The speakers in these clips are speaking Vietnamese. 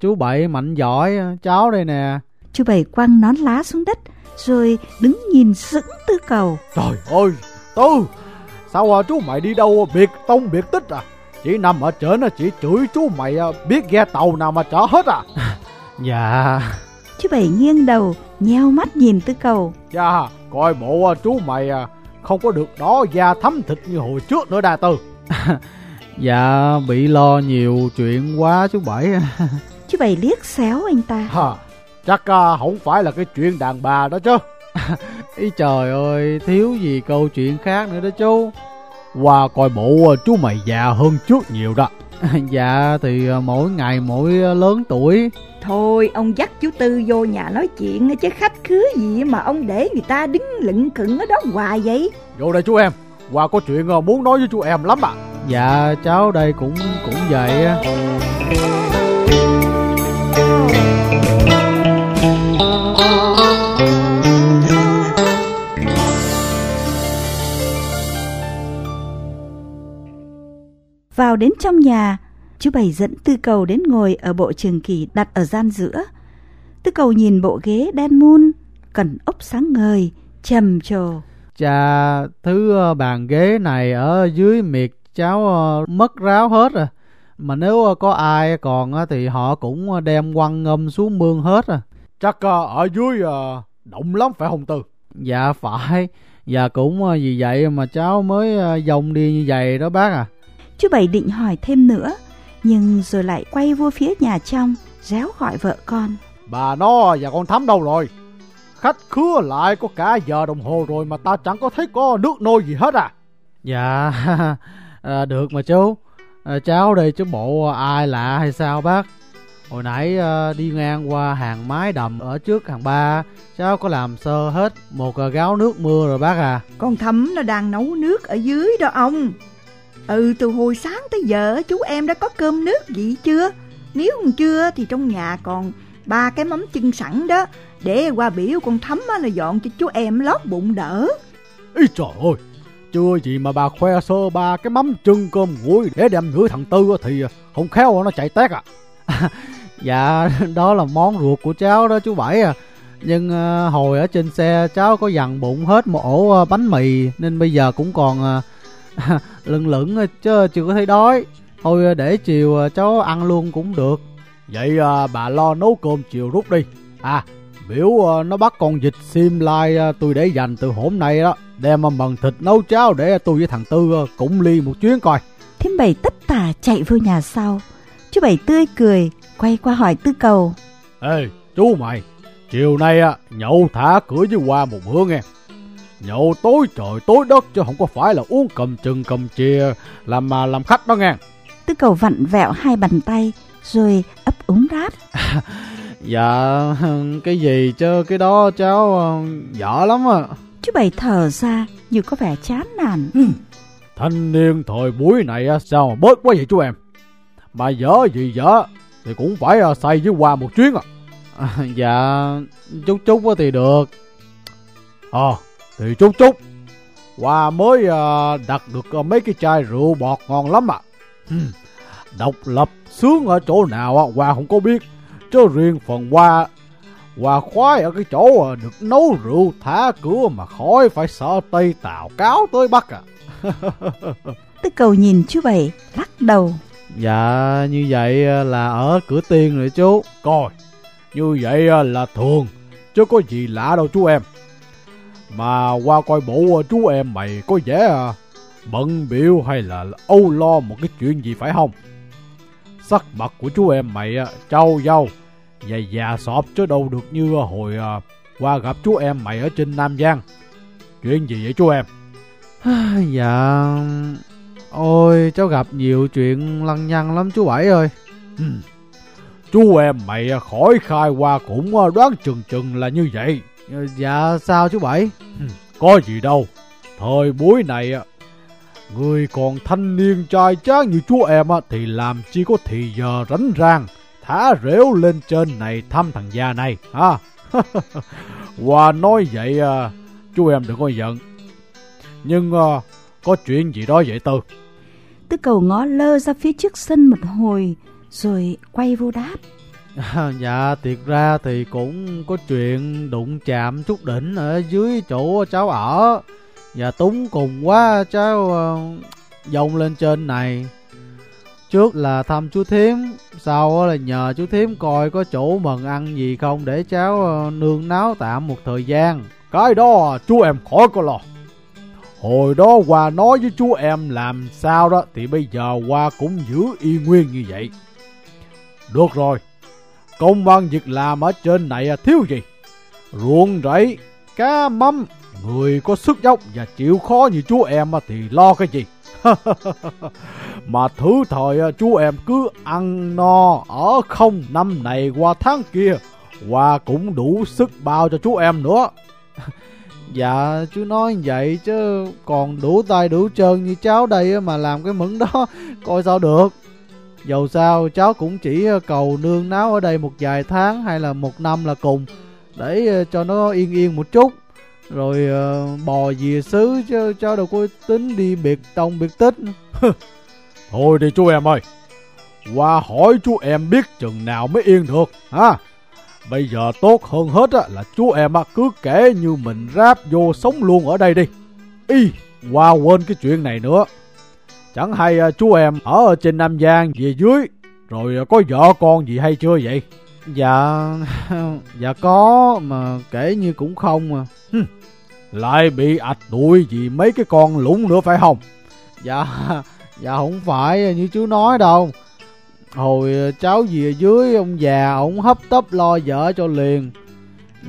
chú Bảy mạnh giỏi cháu đây nè. Chú Bảy quăng nón lá xuống đất Rồi đứng nhìn sững tư cầu. Trời ơi Tư Sao à, chú mày đi đâu biệt tông biệt tích à? Chỉ nằm ở trên chỉ chửi chú mày à, biết ghe tàu nào mà chở hết à? Dạ. Chú Bảy nghiêng đầu nheo mắt nhìn tư cầu. Dạ coi bộ à, chú mày à, không có được đó da thấm thịt như hồi trước nữa đa tư. Dạ bị lo nhiều chuyện quá chú Bảy Chú Bảy liếc xéo anh ta. Hả, Chắc à, không phải là cái chuyện đàn bà đó chứ. Ý trời ơi thiếu gì câu chuyện khác nữa đó chú. Qua coi bộ à, chú mày già hơn trước nhiều đó. Dạ thì à, mỗi ngày mỗi lớn tuổi. Thôi ông dắt chú Tư vô nhà nói chuyện chứ khách khứa gì mà ông để người ta đứng lựng cựng ở đó hoài vậy? Vô đây chú em Qua có chuyện à, muốn nói với chú em lắm à. Dạ cháu đây cũng cũng vậy á vào đến trong nhà, Chú Bảy dẫn tư cầu đến ngồi ở bộ trường kỳ đặt ở gian giữa. Tư cầu nhìn bộ ghế đen mun, Cần ốc sáng ngời, trầm trồ. Chà, thứ ờ, bàn ghế này ở dưới miệt cháu ờ, mất ráo hết rồi. Mà nếu có ai còn thì họ cũng đem quăng ngâm xuống mương hết à. Chắc à, ở dưới à, động lắm phải không Tư? Dạ phải. Và cũng ờ, vì vậy mà cháu mới dông đi như vậy đó bác à. Chú Bảy định hỏi thêm nữa Nhưng rồi lại quay vô phía nhà trong Réo gọi vợ con. Bà nó và con Thắm đâu rồi? Khách khứa lại có cả giờ đồng hồ rồi Mà ta chẳng có thấy có nước nôi gì hết à. Dạ à, được mà chú à, Cháu đây chứ bộ ai lạ hay sao bác? Hồi nãy à, đi ngang qua hàng mái đầm ở trước hàng ba Cháu có làm sơ hết một à, gáo nước mưa rồi bác à. Con Thắm nó đang nấu nước ở dưới đó ông. Ừ từ hồi sáng tới giờ chú em đã có cơm nước gì chưa? Nếu còn chưa thì trong nhà còn ba cái mắm chân sẵn đó. Để qua biểu con Thắm á là dọn cho chú em lót bụng đỡ. Ý trời ơi chưa gì mà bà khoe sơ ba cái mắm chưng cơm nguội Để đem gửi thằng Tư thì không khéo nó chạy tét à. Dạ đó là món ruột của cháu đó chú Bảy à. Nhưng à, hồi ở trên xe cháu có dằn bụng hết một ổ à, bánh mì Nên bây giờ cũng còn à, ờ, lưng lửng chứ chưa có thấy đói. Thôi à, để chiều à, cháu ăn luôn cũng được. Vậy à, bà lo nấu cơm chiều rút đi. À biểu à, nó bắt con vịt sim lai à, tôi để dành từ hôm nay đó. Đem mà mần thịt nấu cháo để tôi với thằng Tư à, cũng ly một chuyến coi. Thím Bảy tất tả chạy vô nhà sau. Chú Bảy tươi cười Quay qua hỏi tư cầu. Ê chú mày Chiều nay à, nhậu thả cửa với qua một bữa nghe Nhậu tối trời tối đất chứ không có phải là uống cầm chừng cầm chìa Làm mà làm khách đó nghe. Tư cầu vặn vẹo hai bàn tay Rồi ấp úng đáp. Dạ cái gì chứ? Cái đó cháu dở lắm à Chú Bảy thở ra như có vẻ chán nản. Thanh niên thời buổi này à, sao mà bớt quá vậy chú em? Mà dở gì dở Thì cũng phải à, say với qua một chuyến à. À, Dạ chút chút á thì được. Ờ thì chút chút. Hoa mới à, đặt được à, mấy cái chai rượu bọt ngon lắm à. Ừm, Độc lập sướng ở chỗ nào á Hoa không có biết. Chứ riêng phần Hoa Hoa khoái ở cái chỗ à, được nấu rượu thả cửa mà khỏi phải sợ Tây Tào cáo tới Bắc à. Tư cầu nhìn chú Bảy lắc đầu. Dạ như vậy à, là ở cửa tiên rồi chú. Coi Như vậy à, là thường. Chứ có gì lạ đâu chú em. Mà qua coi bộ chú em mày có vẻ à, bận biểu hay là âu lo một cái chuyện gì phải không? Sắc mặt của chú em mày trâu dâu Và già sọp chứ đâu được như à, hồi à, qua gặp chú em mày ở trên Nam Giang. Chuyện gì vậy chú em? Dạ Ôi cháu gặp nhiều chuyện lăng nhăng lắm chú Bảy ơi. Ừm, Chú em mày à, khỏi khai qua cũng à, đoán chừng chừng là như vậy. Dạ sao chú Bảy? Có gì đâu. Thời buổi này á Người còn thanh niên trai tráng như chú em Thì làm chi có thì giờ rảnh rang Thả rễu lên trên này thăm thằng già này ha. Hòa nói vậy à, Chú em đừng có giận. Nhưng à, Có chuyện gì đó vậy Tư? Tư cầu ngó lơ ra phía trước sân một hồi rồi quay vô đáp. dạ thiệt ra thì cũng có chuyện đụng chạm chút đỉnh ở dưới chỗ cháu ở. Và túng cùng quá cháu dông lên trên này trước là thăm chú thím, sau là nhờ chú thím coi có chỗ mần ăn gì không để cháu ờ, nương náo tạm một thời gian. Cái đó, chú em khỏi có lo. Hồi đó qua nói với chú em làm sao đó, thì bây giờ qua cũng giữ y nguyên như vậy. Được rồi, công văn việc làm ở trên này à, thiếu gì? Ruộng rẫy, cá mắm, người có sức dốc và chịu khó như chú em thì lo cái gì? mà thứ thời à, chú em cứ ăn no ở không năm này qua tháng kia, qua cũng đủ sức bao cho chú em nữa. Dạ chú nói vậy chứ còn đủ tay đủ chân như cháu đây mà làm cái mẫn đó, coi sao được. Dầu sao cháu cũng chỉ à, cầu nương náo ở đây một vài tháng hay là một năm là cùng, Để à, cho nó yên yên một chút. Rồi uh, bò về xứ cho, cho đồ cô tính đi biệt tông biệt tích Thôi đi chú em ơi Qua hỏi chú em biết chừng nào mới yên được ha Bây giờ tốt hơn hết á, là chú em á, cứ kể như mình ráp vô sống luôn ở đây đi. Y, qua quên cái chuyện này nữa. Chẳng hay ờ, chú em ở trên Nam Giang về dưới, rồi ờ, có vợ con gì hay chưa vậy? Dạ, dạ có, mà kể như cũng không mà. Lại bị ạch đuổi gì mấy cái con lũng nữa phải không? Dạ, dạ không phải như chú nói đâu. Hồi ờ, cháu về dưới ông già ổng hấp tấp lo vợ cho liền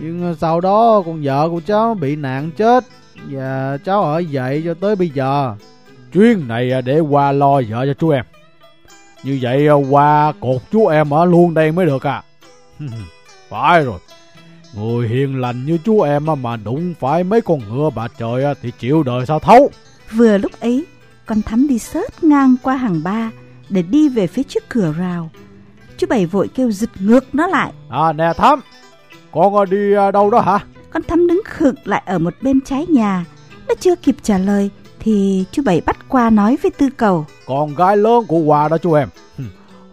Nhưng ờ, sau đó con vợ của cháu bị nạn chết Và cháu ở vậy cho tới bây giờ Chuyến này ờ, để qua lo vợ cho chú em Như vậy qua cột chú em ở luôn đây mới được à Phải rồi Người hiền lành như chú em mà đụng phải mấy con ngựa bà trời thì chịu đời sao thấu Vừa lúc ấy Con thắm đi sớt ngang qua hàng ba để đi về phía trước cửa rào. Chú Bảy vội kêu giật ngược nó lại. À nè Thắm, con đi à, đâu đó hả? Con Thắm đứng khựng lại ở một bên trái nhà. Nó chưa kịp trả lời thì chú Bảy bắt qua nói với Tư Cầu. Con gái lớn của Hòa đó chú em.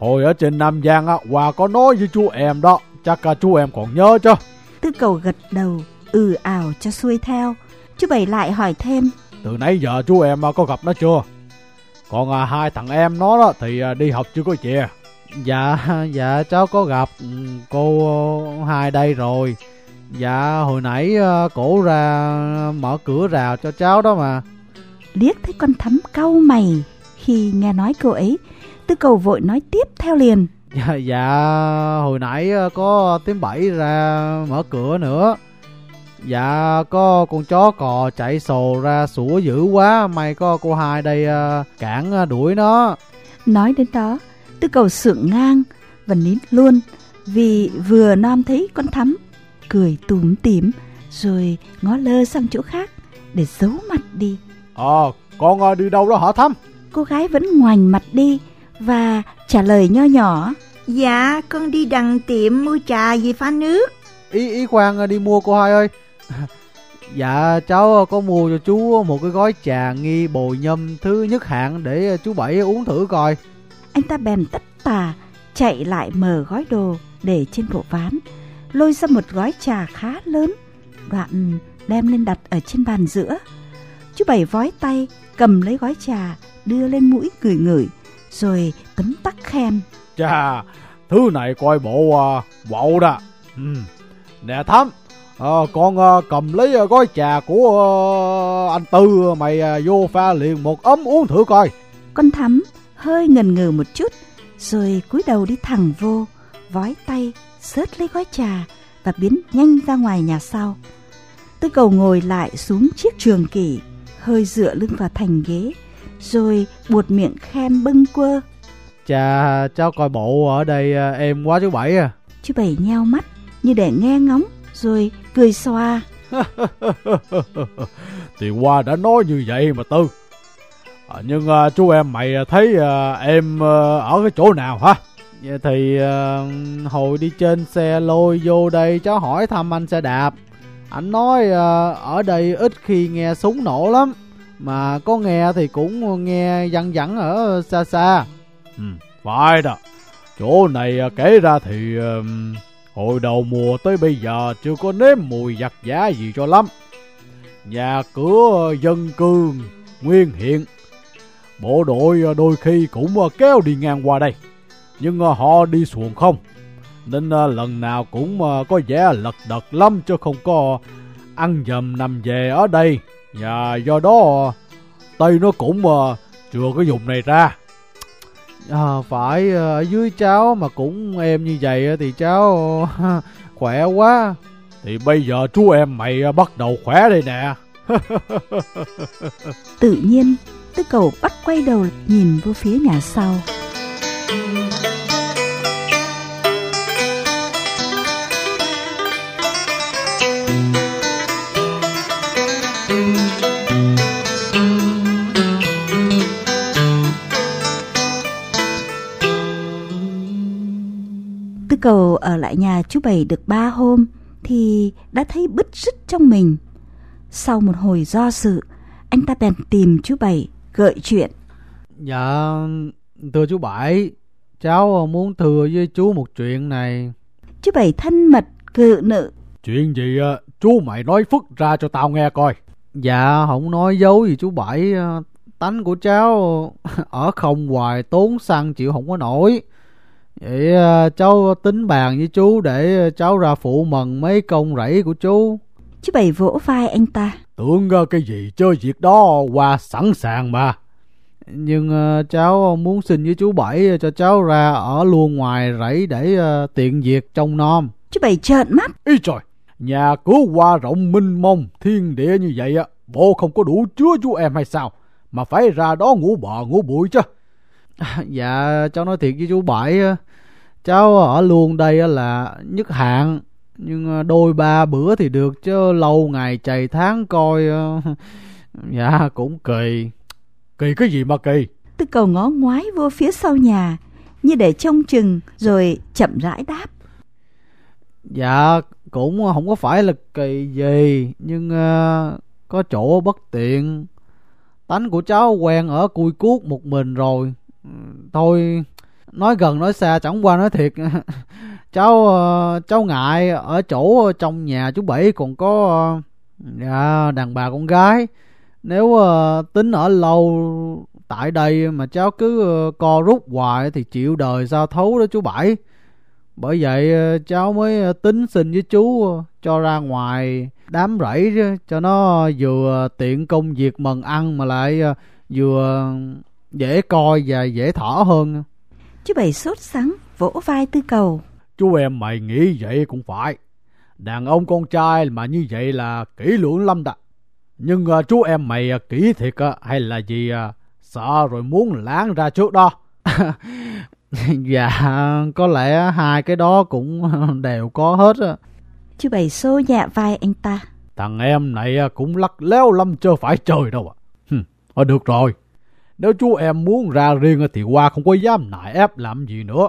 Hồi ở trên Nam Giang á, Hòa có nói với chú em đó, chắc cả chú em còn nhớ chứ. Tư Cầu gật đầu, ừ ảo cho xuôi theo. Chú Bảy lại hỏi thêm. Từ nãy giờ chú em có gặp nó chưa? Còn à, hai thằng em nó đó thì à, đi học chưa có về. Dạ, dạ cháu có gặp ừ, cô hai đây rồi. Dạ hồi nãy à, cổ ra mở cửa rào cho cháu đó mà. Liếc thấy con thắm cau mày khi nghe nói cô ấy. Tư cầu vội nói tiếp theo liền. Dạ, dạ hồi nãy à, có tiếng bảy ra mở cửa nữa. Dạ có con chó cò chạy sồ ra sủa dữ quá May có cô hai đây uh, cản uh, đuổi nó Nói đến đó Tư cầu sượng ngang và nín luôn Vì vừa nom thấy con thắm Cười túm tím Rồi ngó lơ sang chỗ khác Để giấu mặt đi Ờ à, con đi đâu đó hả thắm Cô gái vẫn ngoảnh mặt đi Và trả lời nho nhỏ. Dạ con đi đằng tiệm mua trà về pha nước. Ý ý khoan đi mua cô hai ơi. Dạ cháu có mua cho chú một cái gói trà nghi bồi nhâm thứ nhất hạng để chú Bảy uống thử coi. Anh ta bèn tất tà chạy lại mở gói đồ để trên bộ ván Lôi ra một gói trà khá lớn Đoạn đem lên đặt ở trên bàn giữa. Chú Bảy vói tay cầm lấy gói trà đưa lên mũi ngửi ngửi Rồi tấm tắc khen Chà thứ này coi bộ uh, quậu đó ừ. Nè thắm à, con à, cầm lấy à, gói trà của à, anh Tư mày à, vô pha liền một ấm uống thử coi. Con thắm hơi ngần ngừ một chút rồi cúi đầu đi thẳng vô, vói tay, sớt lấy gói trà và biến nhanh ra ngoài nhà sau. Tư cầu ngồi lại xuống chiếc trường kỷ, hơi dựa lưng vào thành ghế, rồi buột miệng khen bâng quơ. Chà, cháu coi bộ ở đây em quá chú Bảy à. Chú Bảy nheo mắt như để nghe ngóng rồi cười xoa. thì Hoa đã nói như vậy mà Tư. À, nhưng à, chú em mày thấy à, em à, ở cái chỗ nào hả? Vậy thì à, hồi đi trên xe lôi vô đây cháu hỏi thăm anh xe đạp. Anh nói à, ở đây ít khi nghe súng nổ lắm. Mà có nghe thì cũng nghe văng vẳng ở xa xa. Ừ, phải đó. Chỗ này à, kể ra thì uh, hồi đầu mùa tới bây giờ chưa có nếm mùi giặt giá gì cho lắm. Nhà cửa à, dân cư nguyên hiện. Bộ đội à, đôi khi cũng kéo đi ngang qua đây. Nhưng họ đi xuồng không. Nên lần nào cũng có vẻ lật đật lắm chứ không có ăn dầm nằm về ở đây. Và do đó Tây nó cũng à, chưa có dùng này ra. À, phải à, ở dưới cháu mà cũng em như vậy á thì cháu khỏe quá. Thì bây giờ chú em mày bắt đầu khỏe đây nè. Tự nhiên, tư cầu bắt quay đầu nhìn vô phía nhà sau. Tư cầu ở lại nhà chú Bảy được ba hôm thì đã thấy bứt rứt trong mình. Sau một hồi do dự, anh ta bèn tìm chú Bảy gợi chuyện. Dạ, thưa chú Bảy, cháu muốn thừa với chú một chuyện này. Chú Bảy thân mật cự nữ. Chuyện gì chú mày nói phức ra cho tao nghe coi. Dạ, không nói dấu gì chú Bảy, tánh của cháu ở không hoài tốn xăng chịu không có nổi. Vậy à, cháu tính bàn với chú để cháu ra phụ mần mấy công rẫy của chú. Chú Bảy vỗ vai anh ta. Tưởng à, cái gì chơi việc đó qua sẵn sàng mà. Nhưng à, cháu muốn xin với chú Bảy cho cháu ra ở luôn ngoài rẫy để à, tiện việc trông nom. Chú Bảy trợn mắt. Ý trời, nhà cửa hoa rộng minh mông, thiên địa như vậy á, bộ không có đủ chứa chú em hay sao? Mà phải ra đó ngủ bò ngủ bụi chứ. Dạ, cháu nói thiệt với chú Bảy, cháu ở luôn đây là nhất hạn. Nhưng à, đôi ba bữa thì được chứ lâu ngày chày tháng coi à, dạ cũng kỳ Kỳ cái gì mà kỳ? Tư cầu ngó ngoái vô phía sau nhà như để trông chừng rồi chậm rãi đáp. dạ cũng không có phải là kỳ gì nhưng à, có chỗ bất tiện tánh của cháu quen ở cui cuốc một mình rồi thôi nói gần, nói xa, chẳng qua nói thiệt. Cháu ờ, cháu ngại ở chỗ trong nhà chú bảy còn có ờ, dạ đàn bà con gái. Nếu ờ, tính ở lâu tại đây mà cháu cứ co rút hoài thì chịu đời sao thấu đó chú bảy. Bởi vậy cháu mới tính xin với chú cho ra ngoài đám rẫy cho nó vừa tiện công việc mần ăn mà lại vừa dễ coi và dễ thở hơn Chú Bảy sốt sắng vỗ vai tư cầu. Chú em mày nghĩ vậy cũng phải. Đàn ông con trai mà như vậy là kỹ lưỡng lắm đó. Nhưng à, chú em mày à, kỹ thiệt à, hay là gì à, sợ rồi muốn láng ra trước đó. dạ có lẽ hai cái đó cũng đều có hết á Chú Bảy xô nhẹ vai anh ta. Thằng em này à, cũng lắc léo lắm chứ phải trời đâu à. Hừm, Thôi được rồi. Nếu chú em muốn ra riêng thì qua không có dám nại ép làm gì nữa.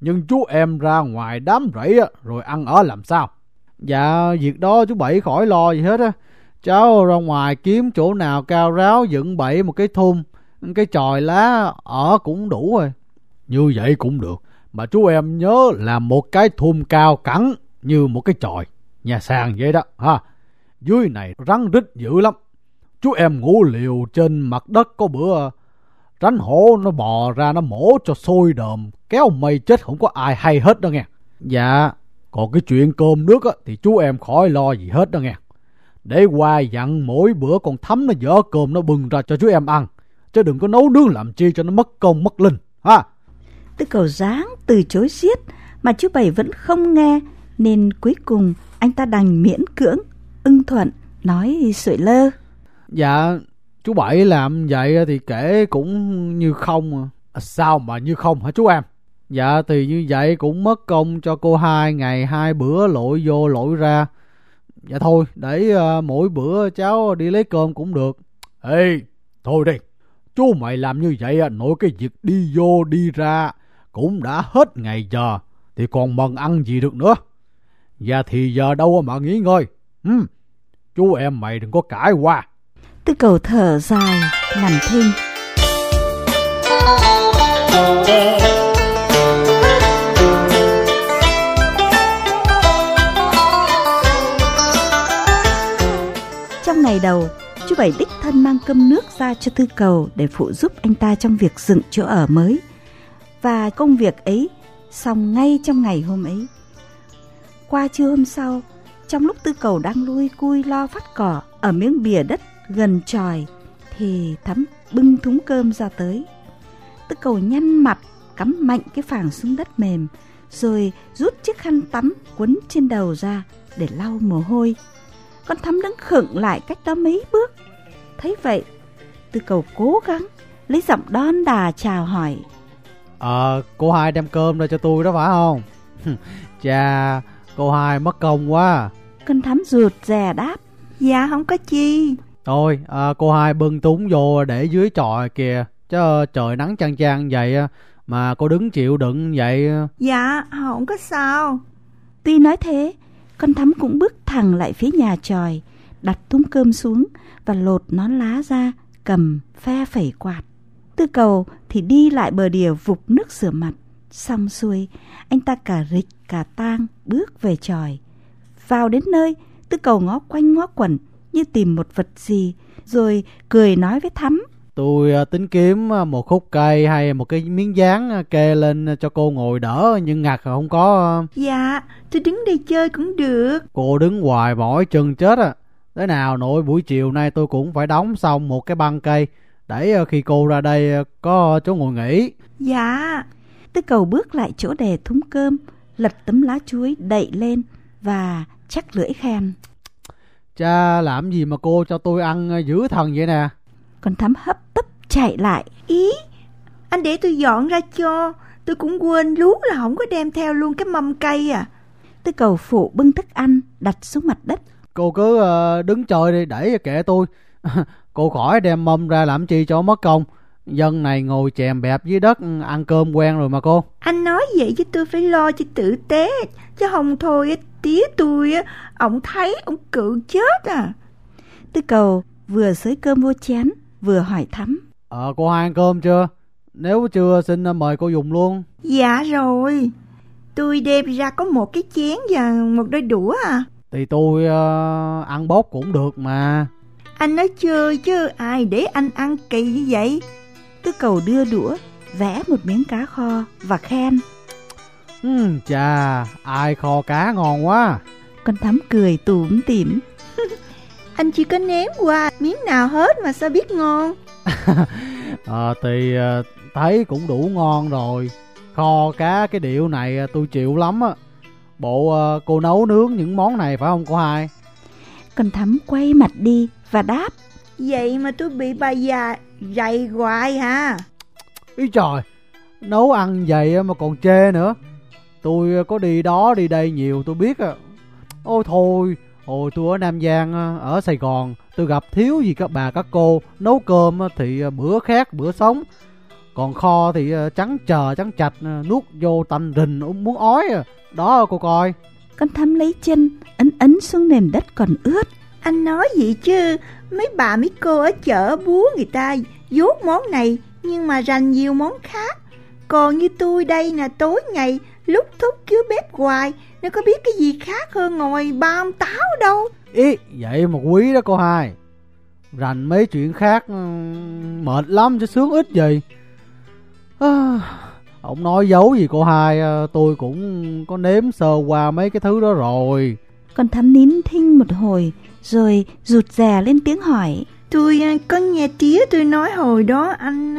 Nhưng chú em ra ngoài đám rẫy, rồi ăn ở làm sao? dạ việc đó chú bảy khỏi lo gì hết á cháu ra ngoài kiếm chỗ nào cao ráo dựng bậy một cái thun cái chòi lá ở cũng đủ rồi Như vậy cũng được. Mà chú em nhớ làm một cái thun cao cẳng như một cái chòi. Nhà sàn vậy đó. ha Dưới này rắn rít dữ lắm. Chú em ngủ liều trên mặt đất có bữa rắn hổ nó bò ra nó mổ cho sôi đờm kéo mây chết không có ai hay hết đó nghe. dạ Còn cái chuyện cơm nước á, thì chú em khỏi lo gì hết đó nghe. Để qua dặn mỗi bữa con thấm nó dở cơm nó bưng ra cho chú em ăn. Chứ đừng có nấu nướng làm chi cho nó mất công mất linh. Ha? Tư cầu dáng từ chối giết mà chú Bảy vẫn không nghe nên cuối cùng anh ta đành miễn cưỡng ưng thuận nói sợi lơ. dạ chú bảy làm vậy thì kể cũng như không à À, Sao mà như không hả chú em? Dạ thì như vậy cũng mất công cho cô hai ngày hai bữa lội vô lội ra. Dạ thôi để ờ, mỗi bữa cháu đi lấy cơm cũng được. Ê, thôi đi. Chú mày làm như vậy á, nội cái việc đi vô đi ra cũng đã hết ngày giờ. Thì còn mần ăn gì được nữa. Và thì giờ đâu mà nghỉ ngơi. Ừ, chú em mày đừng có cãi qua. Tư cầu thở dài, làm thêm Trong ngày đầu, chú Bảy đích thân mang cơm nước ra cho Tư Cầu để phụ giúp anh ta trong việc dựng chỗ ở mới. Và công việc ấy xong ngay trong ngày hôm ấy. Qua trưa hôm sau, trong lúc Tư Cầu đang lui cui lo phát cỏ ở miếng bìa đất gần tròi, thì Thắm bưng thúng cơm ra tới. Tư Cầu nhăn mặt, cắm mạnh cái phẳng xuống đất mềm, rồi rút chiếc khăn tắm quấn trên đầu ra để lau mồ hôi. Con Thắm đứng khựng lại cách đó mấy bước. Thấy vậy, Tư Cầu cố gắng lấy giọng đon đà chào hỏi. Ờ, cô hai đem cơm ra cho tôi đó phải không? Chà, cô hai mất công quá. Con Thắm rụt rè đáp. Dạ không có chi. Thôi, à, cô hai bưng túng vô để dưới tròi kìa. Chứ trời nắng chang chang vậy mà cô đứng chịu đựng vậy. Dạ, không có sao. Tuy nói thế, con Thắm cũng bước thẳng lại phía nhà tròi, đặt thúng cơm xuống và lột nón lá ra, cầm phe phẩy quạt. Tư cầu thì đi lại bờ đìa vục nước rửa mặt. Xong xuôi, anh ta cả rịch cả tang bước về tròi. Vào đến nơi, tư cầu ngó quanh ngó quẩn như tìm một vật gì, rồi cười nói với Thắm. Tôi à, tính kiếm à, một khúc cây hay một cái miếng dán à, kê lên cho cô ngồi đỡ nhưng ngặt không có. Dạ, tôi đứng đây chơi cũng được. Cô đứng hoài mỏi chân chết à. Thế nào nội buổi chiều nay tôi cũng phải đóng xong một cái băng cây để khi cô ra đây có chỗ ngồi nghỉ. Dạ. Tư cầu bước lại chỗ đề thúng cơm, lật tấm lá chuối đậy lên và chắc lưỡi khen. Cha làm gì mà cô cho tôi ăn dữ thần vậy nè. Con thắm hấp tấp chạy lại. Ý, anh để tôi dọn ra cho. Tôi cũng quên lú là không có đem theo luôn cái mâm cây à. Tư cầu phụ bưng thức ăn đặt xuống mặt đất. Cô cứ uh, đứng chơi đi để kệ tôi. cô khỏi đem mâm ra làm chi cho mất công. Dân này ngồi chèm bẹp dưới đất ăn cơm quen rồi mà cô. Anh nói vậy chứ tôi phải lo cho tử tế. Chứ không thôi tía tôi á, ông thấy ông cự chết à. Tư cầu vừa xới cơm vô chén vừa hỏi thắm. Ờ cô hai ăn cơm chưa? Nếu chưa xin mời cô dùng luôn. Dạ rồi. Tôi đem ra có một cái chén và một đôi đũa à. Thì tôi uh, ăn bốc cũng được mà. Anh nói chơi chứ ai để anh ăn kỳ như vậy. Tư cầu đưa đũa, vẽ một miếng cá kho và khen. Ừ, chà, ai kho cá ngon quá. Con thắm cười tủm tỉm. anh chỉ có ném qua miếng nào hết mà sao biết ngon. à, thì uh, thấy cũng đủ ngon rồi. Kho cá cái điệu này tôi chịu lắm á. Bộ cô nấu nướng những món này phải không cô hai? Con thắm quay mặt đi và đáp. Vậy mà tôi bị bà già dạy hoài hả? Ý trời, nấu ăn vậy mà còn chê nữa. Tôi có đi đó đi đây nhiều tôi biết à. Ôi thôi, hồi tôi ở Nam Giang, ở Sài Gòn, tôi gặp thiếu gì các bà các cô, nấu cơm thì bữa khác bữa sống. Còn kho thì trắng chờ trắng chạch, nuốt vô tanh rình muốn ói à. Đó cô coi. Con thắm lấy chân, ấn ấn xuống nền đất còn ướt. Anh nói gì chứ, mấy bà mấy cô ở chợ búa người ta dốt món này nhưng mà rành nhiều món khác. Còn như tôi đây nè tối ngày lúc thúc cứ bếp hoài, nó có biết cái gì khác hơn ngồi băm táo đâu. Ý, vậy mà quý đó cô hai. Rành mấy chuyện khác mệt lắm chứ sướng ít gì. À, ông nói giấu gì cô hai, tôi cũng có nếm sơ qua mấy cái thứ đó rồi. Con thắm nín thinh một hồi, rồi rụt rè lên tiếng hỏi. Tôi có nghe tía tôi nói hồi đó anh...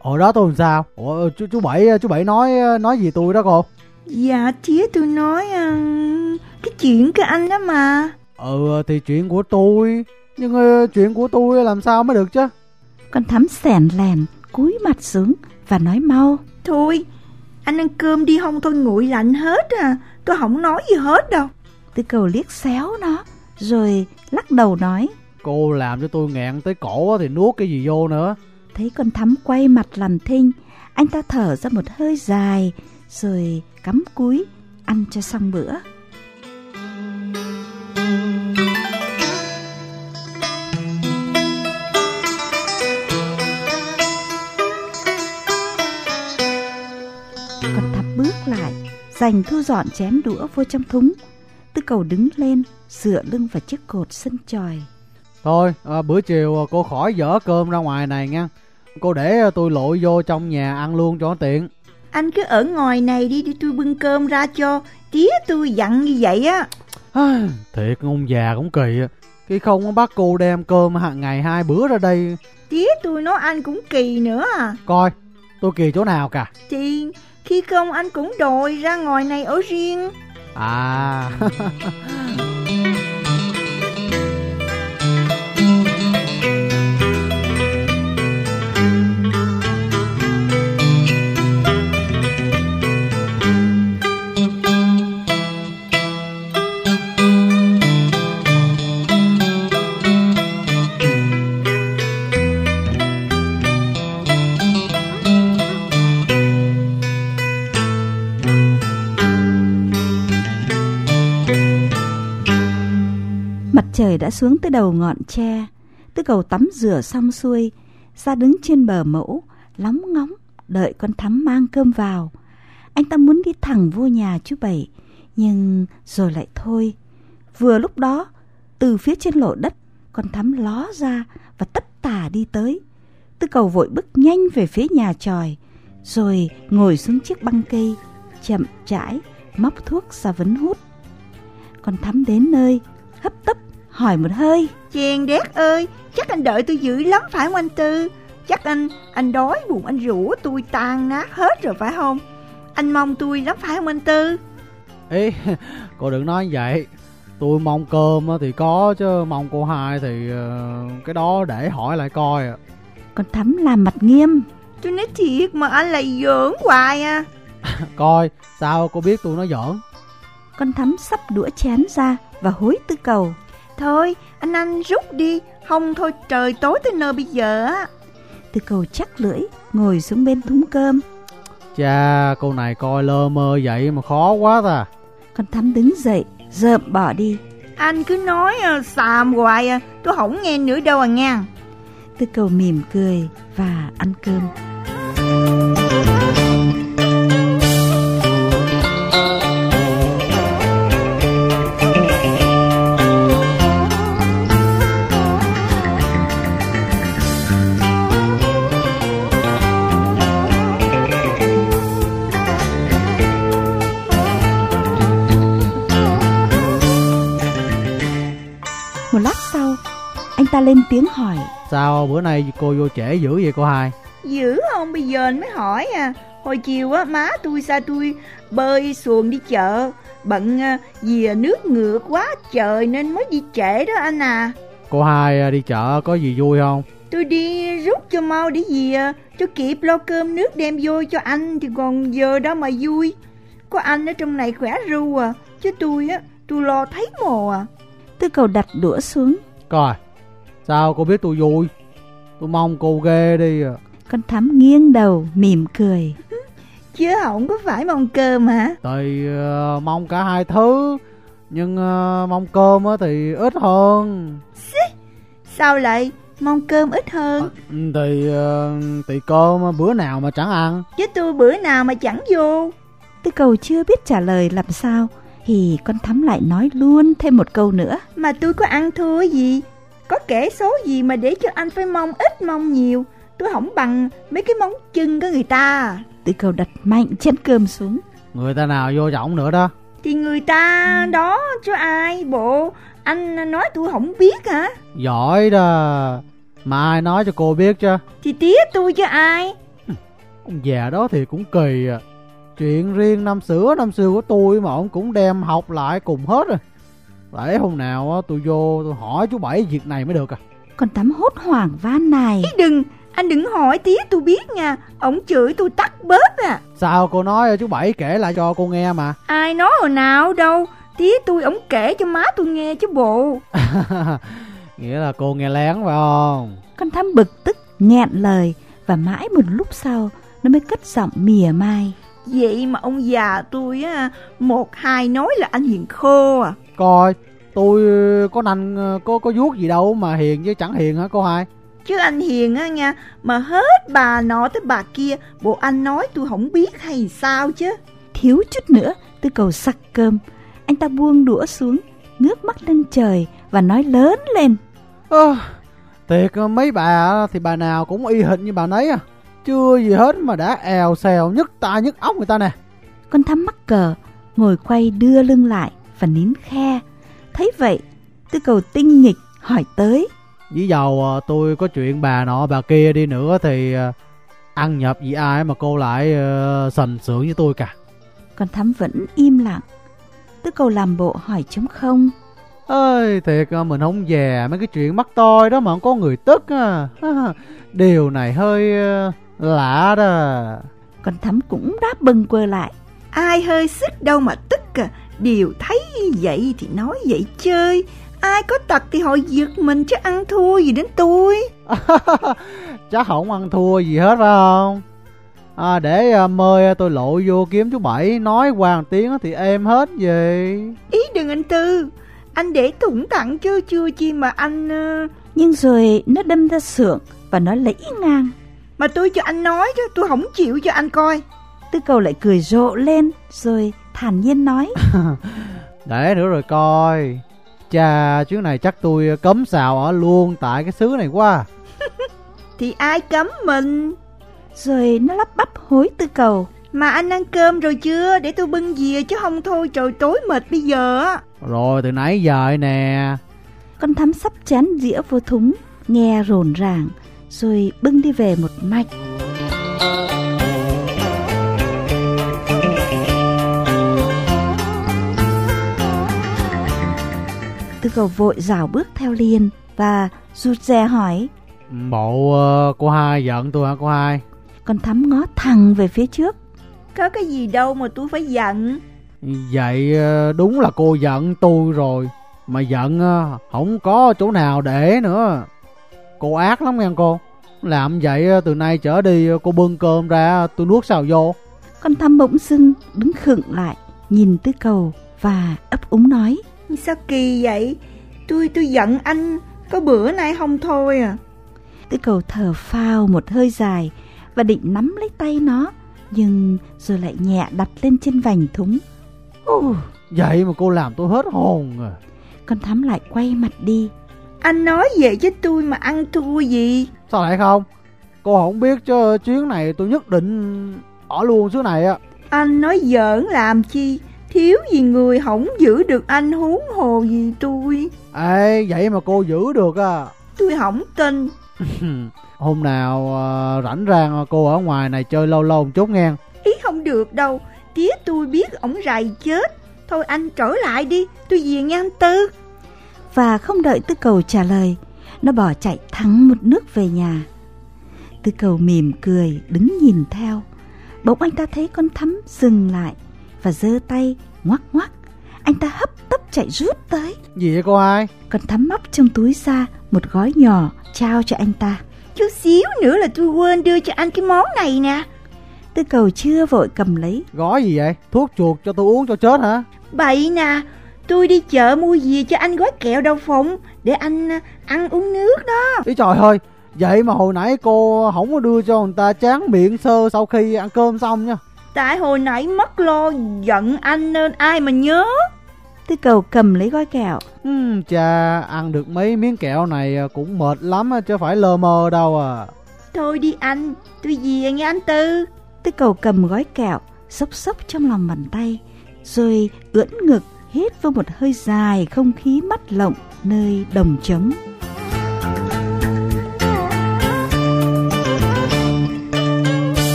Hồi đó tôi làm sao? Ủa, chú, chú Bảy chú Bảy nói nói gì tôi đó cô? Dạ tía tôi nói uh, cái chuyện của anh đó mà. Ừ thì chuyện của tôi, nhưng uh, chuyện của tôi làm sao mới được chứ? Con thắm sèn lèn, cúi mặt xuống và nói mau. Thôi, anh ăn cơm đi không thôi nguội lạnh hết à, tôi không nói gì hết đâu. Tư cầu liếc xéo nó, rồi lắc đầu nói. Cô làm cho tôi ngẹn tới cổ thì nuốt cái gì vô nữa. Thấy con thắm quay mặt làm thinh, anh ta thở ra một hơi dài, rồi cắm cúi, ăn cho xong bữa. Con thập bước lại, dành thu dọn chén đũa vô trong thúng. Tư cầu đứng lên, dựa lưng vào chiếc cột sân tròi. Thôi à, bữa chiều à, cô khỏi dở cơm ra ngoài này nha Cô để à, tôi lội vô trong nhà ăn luôn cho tiện anh cứ ở ngoài này đi đi tôi bưng cơm ra cho. Tía tôi dặn như vậy á. Thiệt ông già cũng kỳ à. Khi không bắt cô đem cơm hàng ngày hai bữa ra đây. Tía tôi nói anh cũng kỳ nữa à. Coi tôi kỳ chỗ nào cả Thì khi không anh cũng đòi ra ngoài này ở riêng. À trời đã xuống tới đầu ngọn tre Tư cầu tắm rửa xong xuôi, Ra đứng trên bờ mẫu, Lóng ngóng, Đợi con thắm mang cơm vào. Anh ta muốn đi thẳng vô nhà chú Bảy, Nhưng rồi lại thôi. Vừa lúc đó, Từ phía trên lộ đất, Con thắm ló ra Và tất tả đi tới. Tư cầu vội bước nhanh về phía nhà tròi, Rồi ngồi xuống chiếc băng cây, Chậm rãi Móc thuốc ra vấn hút. Con thắm đến nơi, Hấp tấp hỏi một hơi. Chèn đét ơi Chắc anh đợi tôi dữ lắm phải không anh Tư? Chắc anh anh đói bụng anh rủa tôi tan nát hết rồi phải không? Anh mong tôi lắm phải không anh Tư? Ý cô đừng nói vậy. Tôi mong cơm á thì có chứ mong cô hai thì ờ, cái đó để hỏi lại coi. Con thắm làm mặt nghiêm. Tôi nói thiệt mà anh lại giỡn hoài à. Coi sao cô biết tôi nói giỡn? Con thắm sắp đũa chén ra Và hối tư cầu Thôi anh anh rút đi. Không thôi trời tối tới nơi bây giờ á. Tư cầu chắc lưỡi Ngồi xuống bên thúng cơm. Chà cô này coi lơ mơ vậy mà khó quá ta. Con thắm đứng dậy Rợm bỏ đi. Anh cứ nói à, xàm hoài à. Tôi không nghe nữa đâu à nha. Tư cầu mỉm cười Và ăn cơm. Một Anh ta lên tiếng hỏi. Sao bữa nay cô vô trễ dữ vậy cô hai? Dữ không? Bây giờ anh mới hỏi à. Hồi chiều á má tôi sao tôi bơi xuồng đi chợ. Bận à, vì nước ngược quá trời nên mới đi trễ đó anh à. Cô hai à, đi chợ có gì vui không? Tôi đi rút cho mau để gì à, cho kịp lo cơm nước đem vô cho anh thì còn giờ đó mà vui. Có anh ở trong này khỏe ru à. Chứ tôi á tôi lo thấy mồ à. Tư cầu đặt đũa xuống. Coi Sao cô biết tôi vui? Tôi mong cô ghê đi à. Con thắm nghiêng đầu mỉm cười. Chứ không có phải mong cơm hả? Thì ờ, mong cả hai thứ. Nhưng ờ, mong cơm á thì ít hơn. Sao lại mong cơm ít hơn? Ừ, Thì ờ, thì cơm bữa nào mà chẳng ăn. Chứ tôi bữa nào mà chẳng vô. Tư cầu chưa biết trả lời làm sao Thì con thắm lại nói luôn thêm một câu nữa. Mà tôi có ăn thua gì Có kể số gì mà để cho anh phải mong ít mong nhiều? Tôi không bằng mấy cái món chân của người ta. Tư cầu đặt mạnh chén cơm xuống. Người ta nào vô trọng nữa đó. Thì người ta đó cho ai bộ? Anh nói tôi không biết hả? Giỏi đó. Mà ai nói cho cô biết chứ? Thì tía tôi cho ai? Ông già đó thì cũng kỳ à. Chuyện riêng năm xưa năm xưa của tôi mà ông cũng đem học lại cùng hết rồi Để hôm nào á, tôi vô tôi hỏi chú Bảy việc này mới được à? Con thắm hốt hoảng van này. Ý đừng Anh đừng hỏi tía tôi biết nha. Ông chửi tôi tắt bớt à. Sao cô nói chú Bảy kể lại cho cô nghe mà? Ai nói hồi nào đâu. Tía tôi ổng kể cho má tôi nghe chứ bộ. Nghĩa là cô nghe lén phải không? Con thắm bực tức nghẹn lời Và mãi một lúc sau Nó mới cất giọng mỉa mai Vậy mà ông già tôi á Một hai nói là anh hiền khô à. Coi tôi có nành có có vuốt gì đâu mà hiền chứ chẳng hiền hả cô hai? Chứ anh hiền á nha Mà hết bà nọ tới bà kia Bộ anh nói tôi không biết hay sao chứ. Thiếu chút nữa Tư cầu sặc cơm. Anh ta buông đũa xuống Ngước mắt lên trời Và nói lớn lên. Ơ, Thiệt mấy bà thì bà nào cũng y hệt như bà nấy à Chưa gì hết mà đã èo xèo nhức tai nhức óc người ta nè Con thắm mắc cờ, ngồi quay đưa lưng lại và nín khe. Thấy vậy, tư cầu tinh nghịch hỏi tới. Dĩ dầu ờ, tôi có chuyện bà nọ bà kia đi nữa thì ờ, ăn nhập gì ai mà cô lại uh, sần sượng với tôi cả Con thắm vẫn im lặng. Tư cầu làm bộ hỏi trống không. ơi thiệt ờ, mình không về mấy cái chuyện mắc toi đó mà không có người tức à điều này hơi ờ, lạ đó. Con thắm cũng đáp bâng quơ lại. Ai hơi sức đâu mà tức à. Điều thấy vậy thì nói vậy chơi. Ai có tật thì họ giật mình chứ ăn thua gì đến tôi. Chắc không ăn thua gì hết phải không? À, để à, mời tôi lộ vô kiếm chú bảy. Nói một tiếng thì êm hết gì Ý đừng anh Tư. Anh để thủng tặng chứ chưa chi mà anh ờ, Nhưng rồi nó đâm ra sượng và nó lấy ngang. Mà tôi cho anh nói chứ tôi không chịu cho anh coi. Tư cầu lại cười rộ lên rồi thản nhiên nói. để nữa rồi coi. Chà chuyến này chắc tôi cấm xào ở luôn tại cái xứ này quá. Thì ai cấm mình? Rồi nó lắp bắp hối tư cầu. Mà anh ăn cơm rồi chưa? Để tôi bưng về chứ không thôi trời tối mệt bây giờ á. Rồi từ nãy giờ nè. Con thắm sắp chén dĩa vô thúng, nghe rồn ràng, rồi bưng đi về một mạch. Tư cầu vội rảo bước theo liền và rụt rè hỏi. bộ ờ, cô hai giận tôi hả cô hai Con thắm ngó thẳng về phía trước. Có cái gì đâu mà tôi phải giận Vậy ờ, đúng là cô giận tôi rồi Mà giận ờ, không có chỗ nào để nữa Cô ác lắm nghe cô Làm vậy từ nay trở đi cô bưng cơm ra tôi nuốt sao vô Con thắm bỗng dưng đứng khựng lại, nhìn tư cầu và ấp úng nói. Sao kỳ vậy Tôi tôi giận anh Có bữa nay không thôi à Tư cầu thở phào một hơi dài và định nắm lấy tay nó, nhưng rồi lại nhẹ đặt lên trên vành thúng. Ồ, Vậy mà cô làm tôi hết hồn à con thắm lại quay mặt đi. Anh nói vậy chứ tôi mà ăn thua gì? Sao lại không? Cô không biết chứ chuyến này tôi nhất định ở luôn xứ này á. Anh nói giỡn làm chi? Thiếu gì người không giữ được anh huống hồ gì tôi? Ê vậy mà cô giữ được à? Tôi không tin. Hôm nào ờ, rảnh rang cô ở ngoài này chơi lâu lâu một chút nghe. Ý không được đâu. Tía tôi biết ổng rầy chết. Thôi anh trở lại đi Tôi về nghe anh Tư Và không đợi tư cầu trả lời, nó bỏ chạy thẳng một nước về nhà. Tư cầu mỉm cười, đứng nhìn theo. Bỗng anh ta thấy con thắm dừng lại và giơ tay ngoắc ngoắc. Anh ta hấp tấp chạy rút tới. Gì vậy cô hai Con thắm móc trong túi ra một gói nhỏ trao cho anh ta. Chút xíu nữa là tôi quên đưa cho anh cái món này nè Tư cầu chưa vội cầm lấy Gói gì vậy Thuốc chuột cho tôi uống cho chết hả Bậy nè Tôi đi chợ mua gì cho anh gói kẹo đậu phụng Để anh à, ăn uống nước đó. Ý trời ơi Vậy mà hồi nãy cô không có đưa cho người ta chán miệng sơ sau khi ăn cơm xong nha. Tại hồi nãy mất lo giận anh nên ai mà nhớ? Tư cầu cầm lấy gói kẹo. Ừm, Chà ăn được mấy miếng kẹo này cũng mệt lắm chứ phải lơ mơ đâu à. Thôi đi anh Tôi về nghe anh Tư. Tư cầu cầm gói kẹo Xốc xốc trong lòng bàn tay Rồi ưỡn ngực Hít vào một hơi dài không khí mắt lộng Nơi đồng trống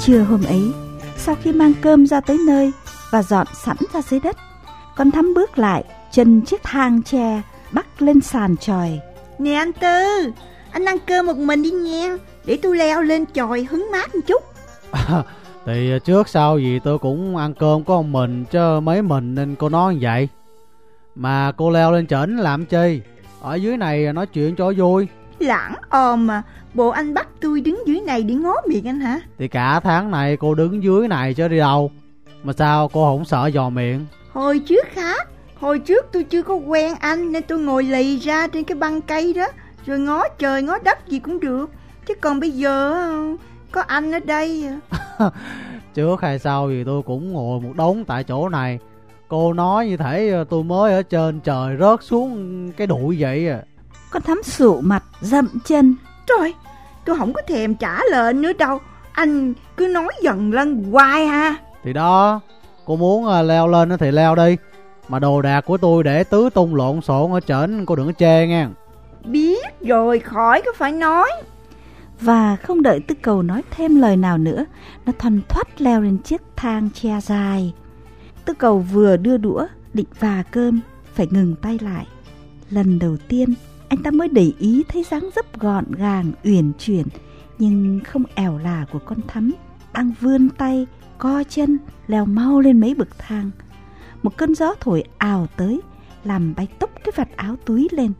Trưa hôm ấy, sau khi mang cơm ra tới nơi và dọn sẵn ra dưới đất, con thắm bước lại, chân chiếc thang tre bắc lên sàn tròi. Nè anh Tư Anh ăn cơm một mình đi nha Để tôi leo lên chòi hứng mát một chút. Thì trước sau gì tôi cũng ăn cơm có một mình chứ mấy mình nên cô nói như vậy? Mà cô leo lên trển làm chi? Ở dưới này nói chuyện cho vui Lãng ồm mà. Bộ anh bắt tôi đứng dưới này để ngó miệng anh hả? Thì cả tháng này cô đứng dưới này chứ đi đâu? Mà sao cô không sợ dò miệng? Hồi trước khác Hồi trước tôi chưa có quen anh nên tôi ngồi lì ra trên cái băng cây đó. Rồi ngó trời ngó đất gì cũng được. Chứ còn bây giờ có anh ở đây Trước hay sau thì tôi cũng ngồi một đống tại chỗ này. Cô nói như thể tôi mới ở trên trời rớt xuống cái đụi vậy à Con thắm sụ mặt dậm chân. Trời tôi không có thèm trả lời nữa đâu. Anh cứ nói dần lân hoài ha Thì đó Cô muốn à, leo lên thì leo đi. Mà đồ đạc của tôi để tứ tung lộn xộn ở trển Cô đừng có chê nghe. Biết rồi khỏi có phải nói. Và không đợi tư cầu nói thêm lời nào nữa Nó thoăn thoắt leo lên chiếc thang che dài. Tư cầu vừa đưa đũa định và cơm Phải ngừng tay lại. Lần đầu tiên anh ta mới để ý thấy dáng dấp gọn gàng, uyển chuyển Nhưng không ẻo là của con thắm Đang vươn tay, co chân, leo mau lên mấy bậc thang. Một cơn gió thổi ào tới Làm bay tốc cái vạt áo túi lên.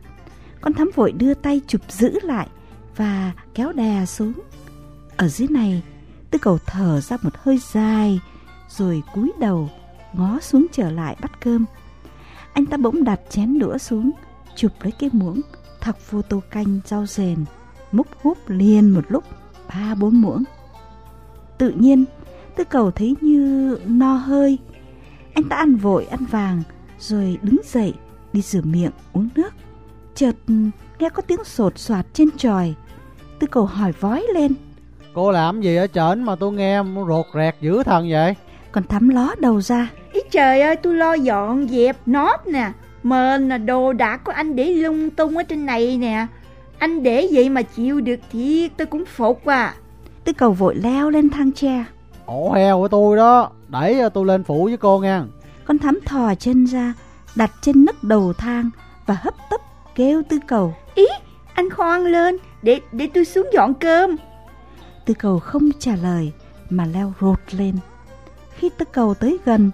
Con thắm vội đưa tay chụp giữ lại Và kéo đè xuống. Ở dưới này Tư cầu thở ra một hơi dài Rồi cúi đầu Ngó xuống trở lại bắt cơm. Anh ta bỗng đặt chén đũa xuống Chụp lấy cái muỗng Thọc vô tô canh rau rền Múc húp liền một lúc Ba bốn muỗng. Tự nhiên Tư cầu thấy như no hơi. Anh ta ăn vội ăn vàng Rồi đứng dậy đi rửa miệng uống nước. Chợt nghe có tiếng sột soạt trên tròi. Tư cầu hỏi vói lên. Cô làm gì ở trển mà tôi nghe rột rẹt dữ thần vậy? Còn thắm ló đầu ra. Ý trời ơi tôi lo dọn dẹp nót nè Mền là đồ đạc của anh để lung tung ở trên này nè. Anh để vậy mà chịu được thì tôi cũng phục à. Tư cầu vội leo lên thang tre. Ổ heo của tôi đó. Đẩy tôi lên phủ với cô nha. Con thắm thò chân ra Đặt trên nấc đầu thang Và hấp tấp kêu tư cầu. Ý anh khoan lên Để để tôi xuống dọn cơm. Tư cầu không trả lời Mà leo rột lên. Khi tư cầu tới gần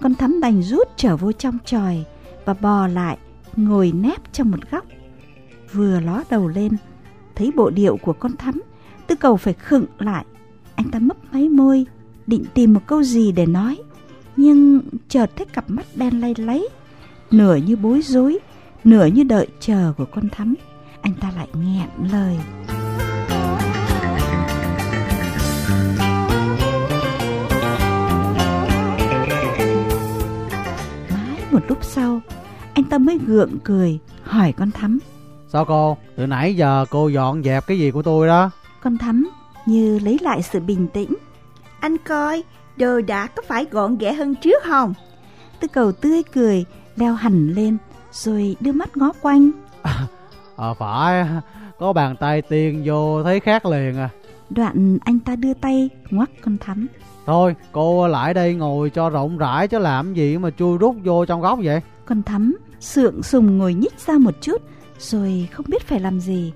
Con thắm đành rút trở vô trong tròi và bò lại, Ngồi nép trong một góc. Vừa ló đầu lên, Thấy bộ điệu của con thắm Tư cầu phải khựng lại. Anh ta mấp máy môi, Định tìm một câu gì để nói. Nhưng chợt thấy cặp mắt đen lay lấy Nửa như bối rối, Nửa như đợi chờ của con thắm. Anh ta lại nghẹn lời. Một lúc sau Anh ta mới gượng cười Hỏi con thắm. Sao cô? Từ nãy giờ cô dọn dẹp cái gì của tôi đó? Con thắm như lấy lại sự bình tĩnh. Anh coi đồ đạc có phải gọn ghẽ hơn trước không? Tư cầu tươi cười Leo hẳn lên Rồi đưa mắt ngó quanh. Ờ phải Có bàn tay tiền vô thấy khác liền à. Đoạn anh ta đưa tay ngoắt con thắm Thôi cô lại đây ngồi cho rộng rãi chứ làm gì mà chui rút vô trong góc vậy? Con thắm sượng sùng ngồi nhích ra một chút Rồi không biết phải làm gì.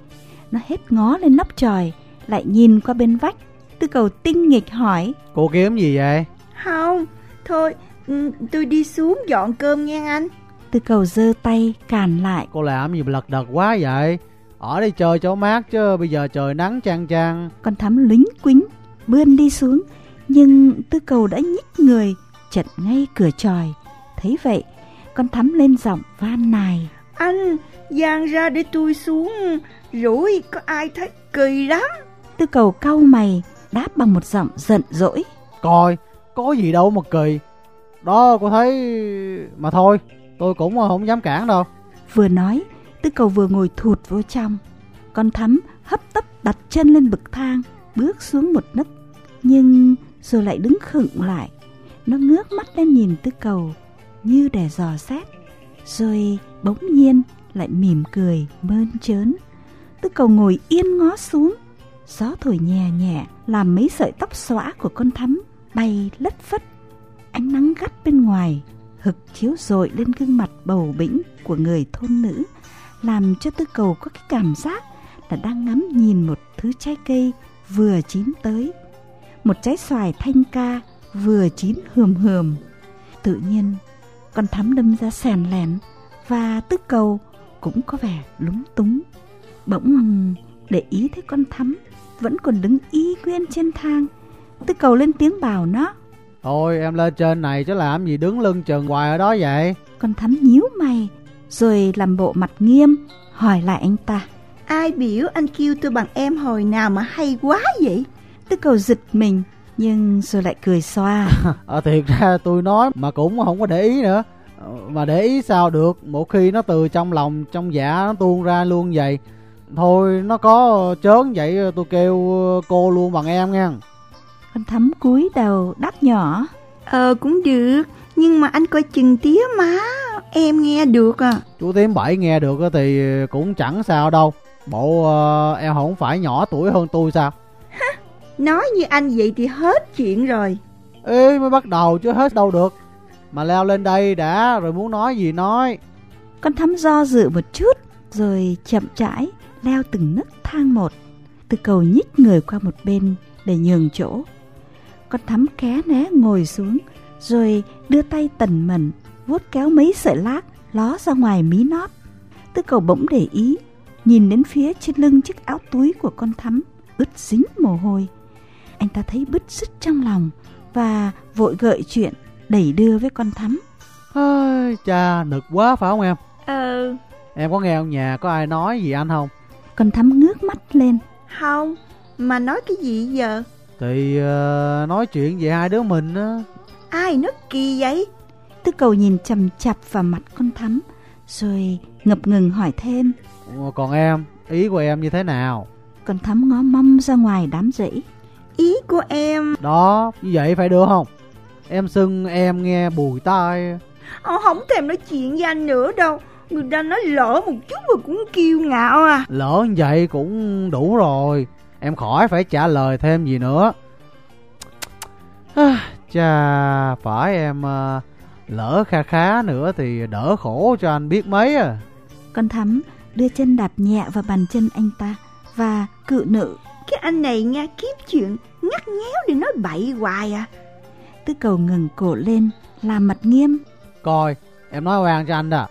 Nó hết ngó lên nóc tròi Lại nhìn qua bên vách Tư cầu tinh nghịch hỏi. Cô kiếm gì vậy? Không Thôi ừ, tôi đi xuống dọn cơm nghe anh. Tư cầu giơ tay cản lại. Cô làm gì mà lật đật quá vậy? Ở đây chơi cho mát chứ Bây giờ trời nắng chang chang. Con thắm lính quính Bươn đi xuống Nhưng tư cầu đã nhích người Chật ngay cửa tròi. Thấy vậy Con thắm lên giọng van nài. Anh dàn ra để tôi xuống Rủi có ai thấy kỳ lắm. Tư cầu cau mày Đáp bằng một giọng giận dỗi. Coi Có gì đâu mà kỳ. Đó cô thấy Mà thôi Tôi cũng không dám cản đâu. Vừa nói Tư cầu vừa ngồi thụt vô trong. Con thắm hấp tấp đặt chân lên bậc thang Bước xuống một nấc. Nhưng rồi lại đứng khựng lại. Nó ngước mắt lên nhìn tư cầu, Như để dò xét. Rồi bỗng nhiên lại mỉm cười mơn trớn. Tư cầu ngồi yên ngó xuống. Gió thổi nhẹ nhẹ, Làm mấy sợi tóc xõa của con thắm Bay lất phất. Ánh nắng gắt bên ngoài, Hực chiếu rọi lên gương mặt bầu bĩnh Của người thôn nữ, Làm cho tư cầu có cái cảm giác Là đang ngắm nhìn một thứ trái cây Vừa chín tới. Một trái xoài thanh ca Vừa chín hườm hườm Tự nhiên Con thắm đâm ra sèn lèn Và tư cầu cũng có vẻ lúng túng Bỗng để ý thấy con thắm Vẫn còn đứng y nguyên trên thang Tư cầu lên tiếng bảo nó Thôi em lên trên này chứ làm gì đứng lưng chừng hoài ở đó vậy Con thắm nhíu mày, rồi làm bộ mặt nghiêm, hỏi lại anh ta. Ai biểu anh kêu tôi bằng em hồi nào mà hay quá vậy? Tư cầu giật mình, nhưng rồi lại cười xoa. Ờ thiệt ra tôi nói mà cũng không có để ý nữa. Ờ, Mà để ý sao được, một khi nó từ trong lòng, trong dạ nó tuôn ra luôn vậy. Thôi nó có chớn vậy tôi kêu cô luôn bằng em nha. Con thắm cúi đầu đáp nhỏ. Ờ cũng được, nhưng mà anh coi chừng tía má, em nghe được à. Chú Tím Bảy nghe được á thì cũng chẳng sao đâu. Bộ ờ, em không phải nhỏ tuổi hơn tôi sao? Nói như anh vậy thì hết chuyện rồi. Ê mới bắt đầu chứ hết đâu được. Mà leo lên đây đã rồi muốn nói gì nói. Con thắm do dự một chút, rồi chậm rãi leo từng nấc thang một. Tư cầu nhích người qua một bên để nhường chỗ. Con thắm ké né ngồi xuống, rồi đưa tay tần mẩn, vuốt kéo mấy sợi lác ló ra ngoài mí nót. Tư cầu bỗng để ý, nhìn đến phía trên lưng chiếc áo túi của con thắm, ướt dính mồ hôi. Anh ta thấy bứt rứt trong lòng và vội gợi chuyện đẩy đưa với con thắm. Ôi, cha nực quá phải không em? Ờ, Em có nghe ông nhà có ai nói gì anh không? Con thắm ngước mắt lên, không, mà nói cái gì giờ? Thì ờ, nói chuyện về hai đứa mình á. Ai nói kỳ vậy? Tư cầu nhìn chằm chặp vào mặt con thắm, rồi ngập ngừng hỏi thêm. Còn em, ý của em như thế nào? Con thắm ngó mong ra ngoài đám rẫy. Ý của em, Đó, như vậy phải được không? Em xưng em nghe bùi tai. ông không thèm nói chuyện với anh nữa đâu. Người ta nói lỡ một chút rồi cũng kiêu ngạo à. Lỡ như vậy cũng đủ rồi. Em khỏi phải trả lời thêm gì nữa. À, Chà, phải em ờ, lỡ kha khá nữa thì đỡ khổ cho anh biết mấy à. Con thắm đưa chân đạp nhẹ vào bàn chân anh ta và cự nữ. Cái anh này nghe kiếp chuyện ngắt nghéo để nói bậy hoài à. Tư cầu ngừng cổ lên, làm mặt nghiêm. Coi, em nói oan cho anh đó.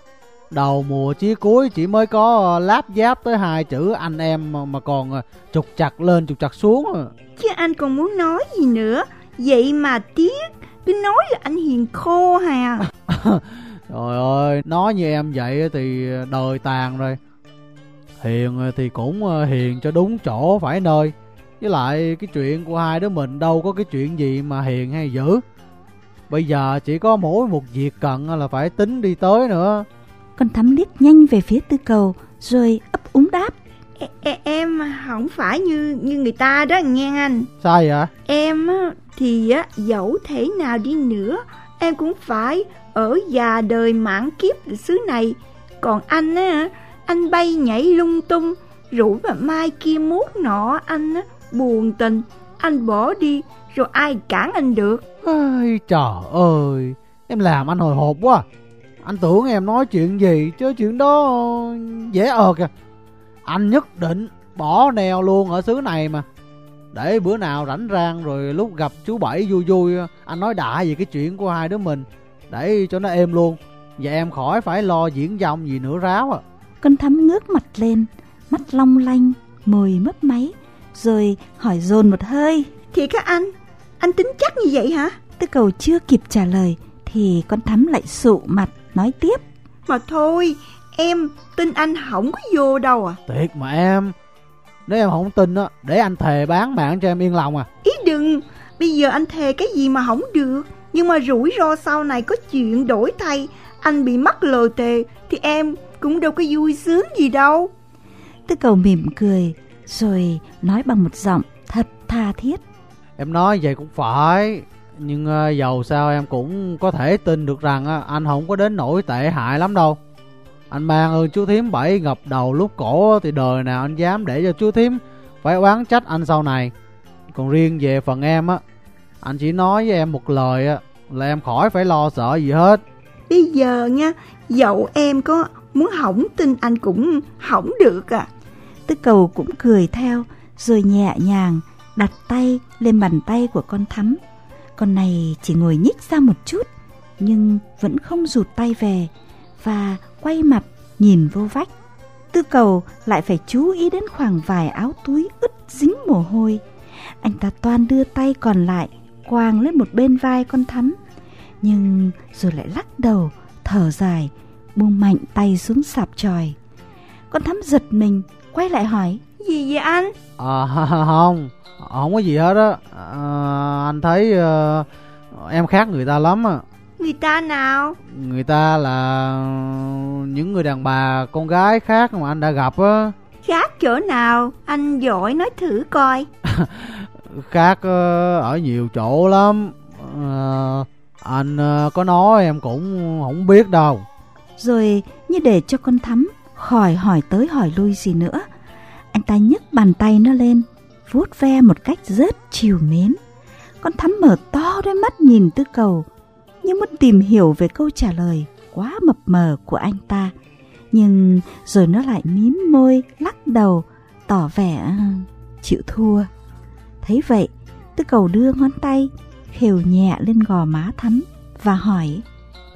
Đầu mùa chí cuối chỉ mới có láp giáp tới hai chữ anh em mà- còn ờ, trục chặt lên trục chặt xuống. à. Chứ anh còn muốn nói gì nữa. Vậy mà tiếc, cứ nói là anh hiền khô hà. Trời ơi, nói như em vậy thì đời tàn rồi. Hiền thì cũng ờ, hiền cho đúng chỗ phải nơi. Với lại cái chuyện của hai đứa mình đâu có cái chuyện gì mà hiền hay dữ. Bây giờ chỉ có mỗi một việc cần là phải tính đi tới nữa. Con thắm liếc nhanh về phía tư cầu, rồi ấp úng đáp. E- e- em không phải như như người ta đó nghe anh. Sao vậy? Em thì dẫu thể nào đi nữa, em cũng phải ở già đời mãn kiếp xứ này. Còn anh á, anh bay nhảy lung tung, rủ mà mai kia mốt nọ anh á, buồn tình, anh bỏ đi, rồi ai cản anh được. Ây, trời ơi, em làm anh hồi hộp quá. Anh tưởng em nói chuyện gì chứ chuyện đó dễ ợt à. Anh nhất định bỏ neo luôn ở xứ này mà. Để bữa nào rảnh rang rồi lúc gặp chú Bảy vui vui anh nói đại về cái chuyện của hai đứa mình. Để cho nó êm luôn. Và em khỏi phải lo diễn dòng gì nữa ráo à. Con thắm ngước mặt lên, mắt long lanh, môi mấp máy, rồi hỏi dồn một hơi. Thì các anh, anh tính chắc như vậy hả? Tư cầu chưa kịp trả lời, thì con thắm lại sụ mặt, nói tiếp. Mà thôi, em tin anh không có vô đâu à. Thiệt mà em. Nếu em không tin á, để anh thề bán mạng cho em yên lòng à. Ý đừng, bây giờ anh thề cái gì mà không được. Nhưng mà rủi ro sau này có chuyện đổi thay, anh bị mắc lời tề thì em cũng đâu có vui sướng gì đâu. Tư cầu mỉm cười, rồi nói bằng một giọng thật tha thiết. Em nói vậy cũng phải Nhưng ờ, dầu sao em cũng có thể tin được rằng á, anh không có đến nỗi tệ hại lắm đâu Anh mang ơn chú thím bảy ngập đầu lúc cổ thì đời nào anh dám để cho chú thím phải oán trách anh sau này Còn riêng về phần em á Anh chỉ nói với em một lời á là em khỏi phải lo sợ gì hết Bây giờ nha, dẫu em có muốn hỏng tin anh cũng hỏng được à. Tư cầu cũng cười theo, rồi nhẹ nhàng đặt tay lên bàn tay của con thắm. Con này chỉ ngồi nhích ra một chút, nhưng vẫn không rụt tay về, và quay mặt nhìn vô vách. Tư cầu lại phải chú ý đến khoảng vài áo túi ướt dính mồ hôi. Anh ta toan đưa tay còn lại quàng lên một bên vai con thắm, nhưng rồi lại lắc đầu, thở dài, buông mạnh tay xuống sạp tròi. Con thắm giật mình, quay lại hỏi. Gì vậy anh? À, không, không có gì hết á. À, anh thấy uh, em khác người ta lắm á. Người ta nào? Người ta là những người đàn bà, con gái khác mà anh đã gặp á. Khác chỗ nào? Anh giỏi nói thử coi. khác uh, ở nhiều chỗ lắm. Uh, anh có nói em cũng không biết đâu. Rồi như để cho con thắm khỏi hỏi tới hỏi lui gì nữa. Anh ta nhấc bàn tay nó lên, vuốt ve một cách rất chiều mến. Con thắm mở to đôi mắt nhìn tư cầu, như muốn tìm hiểu về câu trả lời quá mập mờ của anh ta. Nhưng rồi nó lại mím môi, lắc đầu, tỏ vẻ chịu thua. Thấy vậy, tư cầu đưa ngón tay, khều nhẹ lên gò má thắm và hỏi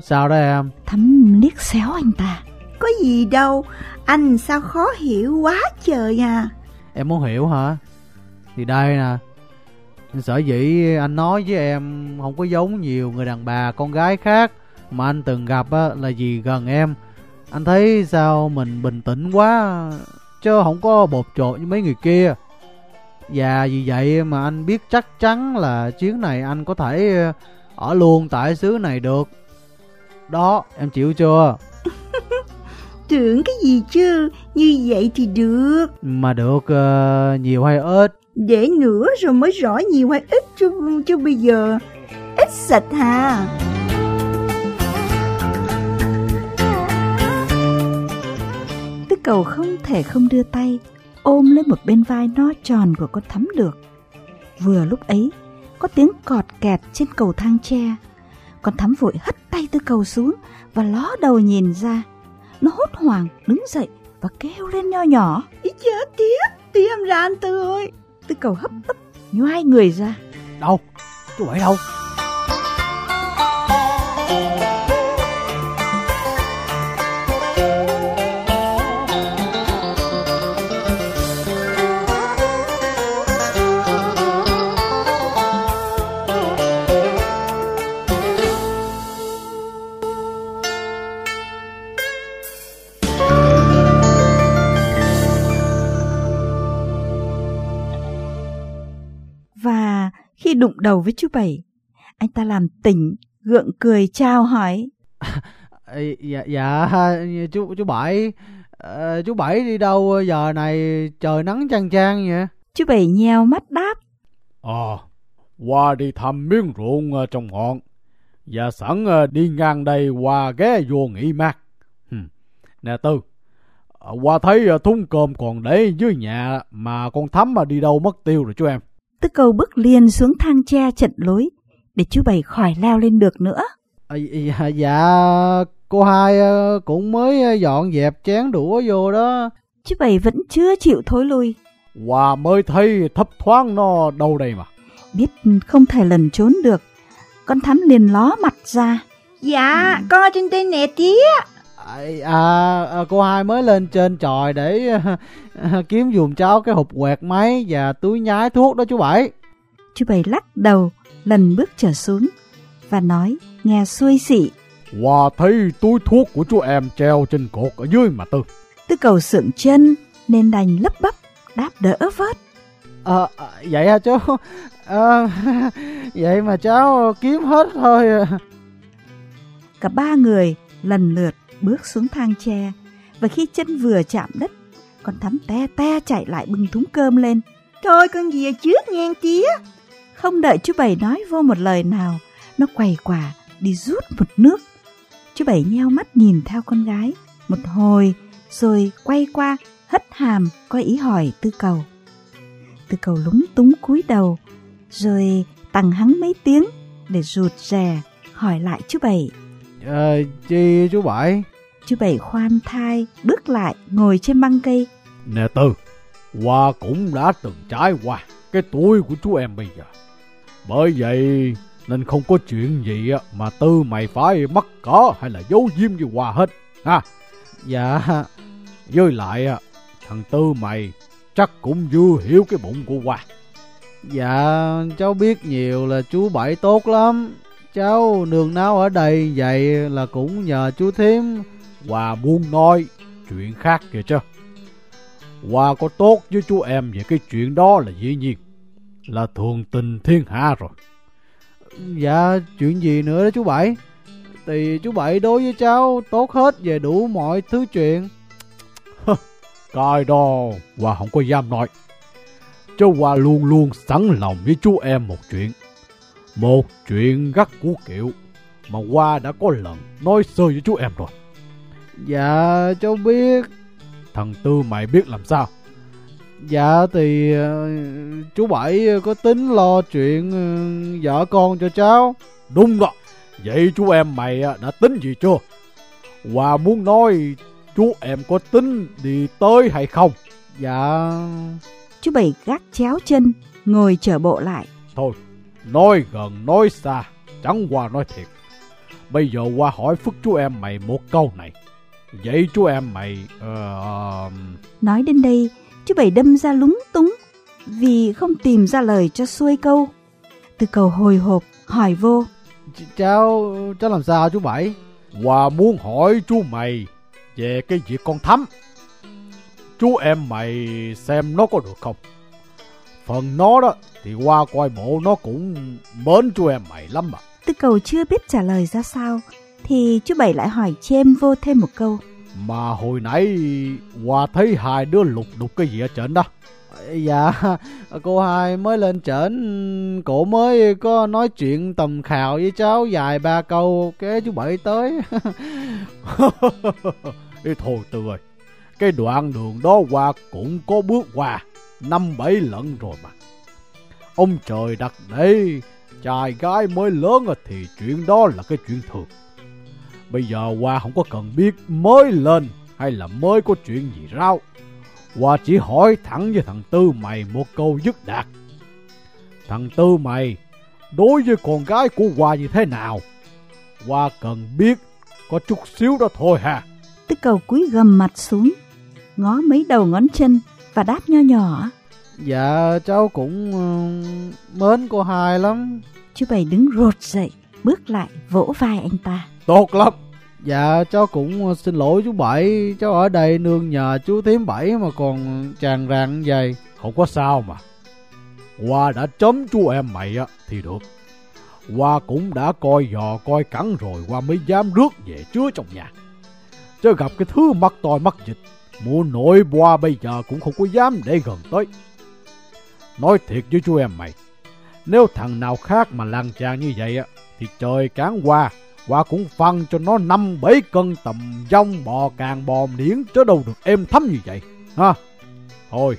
Sao đó em? Thắm liếc xéo anh ta. Có gì đâu, anh sao khó hiểu quá trời à. Em muốn hiểu hả? Thì đây nè, sở dĩ anh nói với em không có giống nhiều người đàn bà con gái khác mà anh từng gặp á, là vì gần em. Anh thấy sao mình bình tĩnh quá, chứ không có bột trộn như mấy người kia. Và vì vậy mà anh biết chắc chắn là chuyến này anh có thể ở luôn tại xứ này được. Đó, em chịu chưa? Tưởng cái gì chứ, như vậy thì được. Mà được uh, nhiều hay ít? Để nữa rồi mới rõ nhiều hay ít chứ, chứ bây giờ ít sạch hà. Tức cầu không thể không đưa tay ôm lấy một bên vai no tròn của con thắm được. Vừa lúc ấy, có tiếng cọt kẹt trên cầu thang tre. Con thắm vội hất tay tư cầu xuống và ló đầu nhìn ra. Nó hốt hoảng đứng dậy và kêu lên nho nhỏ. Ý chết tía, tía em ra anh Tư ơi. Tư cầu hấp tấp, nhoai người ra. Đâu? Chú Bảy đâu? Đụng đầu với chú Bảy, anh ta làm tỉnh, gượng cười chào hỏi. Dạ, dạ chú chú Bảy à, chú Bảy đi đâu giờ này trời nắng chang chang vậy? Chú Bảy nheo mắt đáp. Ờ, qua đi thăm miếng ruộng ờ, trong ngọn và sẵn ờ, đi ngang đây qua ghé vô nghỉ mát. Nè Tư, ờ, qua thấy thúng cơm còn để dưới nhà mà con thắm mà đi đâu mất tiêu rồi chú em. Tư cầu bước liền xuống thang tre chặn lối để chú Bảy khỏi leo lên được nữa. À, dạ, dạ cô hai cũng mới dọn dẹp chén đũa vô đó. Chú Bảy vẫn chưa chịu thối lui. Qua mới thấy thấp thoáng nó đâu đây mà. Biết không thể lần trốn được, con thắm liền ló mặt ra. Dạ, con ở trên đây nè tía. À, à, cô hai mới lên trên tròi để kiếm dùm cháu cái hộp quẹt máy và túi nhái thuốc đó chú Bảy. Chú Bảy lắc đầu, lần bước trở xuống và nói nghe xuôi xị. Qua thấy túi thuốc của chú em treo trên cột ở dưới mà Tư. Tư cầu sượng chân nên đành lấp bắp đáp đỡ vớt. Ờ, à, vậy hả chú? À, vậy mà cháu kiếm hết thôi. Cả ba người lần lượt bước xuống thang tre và khi chân vừa chạm đất, con thắm te te chạy lại bưng thúng cơm lên. Thôi con về trước nha tía. Không đợi chú Bảy nói vô một lời nào, nó quầy quả đi rút một nước. Chú Bảy nheo mắt nhìn theo con gái một hồi rồi quay qua hất hàm có ý hỏi tư cầu. Tư cầu lúng túng cúi đầu rồi tằng hắng mấy tiếng để rụt rè hỏi lại chú Bảy. Ờ, chi chú Bảy? Chú Bảy khoan thai bước lại ngồi trên băng cây. Nè Tư, Hoa cũng đã từng trải qua cái tuổi của chú em bây giờ. Bởi vậy nên không có chuyện gì mà Tư mày phải mắc cỡ hay là giấu diêm với Hoa hết. Ha, Dạ, với lại thằng Tư mày chắc cũng vừa hiểu cái bụng của Hoa. dạ cháu biết nhiều là chú Bảy tốt lắm. cháu nương náu ở đây vậy là cũng nhờ chú thím Hòa muốn nói chuyện khác kìa chứ. Hòa có tốt với chú em về cái chuyện đó là dĩ nhiên. Là thường tình thiên hạ rồi. Dạ chuyện gì nữa đó chú Bảy Thì chú Bảy đối với cháu tốt hết về đủ mọi thứ chuyện Cái đó Hòa không có dám nói. Cháu Hòa luôn luôn sẵn lòng với chú em một chuyện. Một chuyện gắt của kiệu mà Hoa đã có lần nói sơ với chú em rồi. Dạ cháu biết Thằng Tư mày biết làm sao? Dạ thì ờ, chú Bảy có tính lo chuyện ờ, vợ con cho cháu Đúng đó. Vậy chú em mày á, đã tính gì chưa? Hoa muốn nói chú em có tính đi tới hay không? Dạ Chú Bảy gác chéo chân, ngồi chở bộ lại. Thôi, nói gần nói xa, chẳng qua nói thiệt. Bây giờ qua hỏi phức chú em mày một câu này. Vậy chú em mày... ờ, Nói đến đây, chú Bảy đâm ra lúng túng vì không tìm ra lời cho xuôi câu. Từ cầu hồi hộp, hỏi vô. ch- cháu cháu làm sao chú Bảy Hoa muốn hỏi chú mày về cái việc con thắm. Chú em mày xem nó có được không? Phần nó đó thì qua coi bộ nó cũng mến chú em mày lắm mà. Tư cầu chưa biết trả lời ra sao, thì chú Bảy lại hỏi chêm vô thêm một câu. Mà hồi nãy Hoa thấy hai đứa lục đục cái gì ở trên đó. Dạ cô hai mới lên trển Cổ mới có nói chuyện tầm khào với cháu vài ba câu Kế chú Bảy tới Ê thôi Tư ơi, cái đoạn đường đó qua cũng có bước qua năm bảy lần rồi mà. Ông trời đặt để trai gái mới lớn rồi thì chuyện đó là cái chuyện thường. Bây giờ qua không có cần biết mới lên hay là mới có chuyện gì rao. Qua chỉ hỏi thẳng với thằng Tư mày một câu dứt đạt. Thằng Tư mày đối với con gái của Hoa như thế nào? Hoa cần biết có chút xíu đó thôi ha. Tư cầu cúi gầm mặt xuống, ngó mấy đầu ngón chân và đáp nho nhỏ. Dạ cháu cũng ờ, mến cô hai lắm Chú Bảy đứng rột dậy, bước lại vỗ vai anh ta. Tốt lắm. Dạ cháu cũng ờ, xin lỗi chú Bảy Cháu ở đây nương nhờ chú thím Bảy mà còn tràn ràng vậy Không có sao mà. Hoa đã chấm chú em mày á, thì được. Hoa cũng đã coi dò coi cắn rồi, Hoa mới dám rước về chứa trong nhà. Chứ gặp cái thứ mắc to mắc dịch. Mua nội Hoa bây giờ cũng không có dám để gần tới. Nói thiệt với chú em mày. Nếu thằng nào khác mà lăng tràn như vậy á, thì trời cán Hoa Hoa cũng phân cho nó năm bảy cân tầm dông bò càng bò niễn chứ đâu được êm thấm như vậy. Ha? Thôi,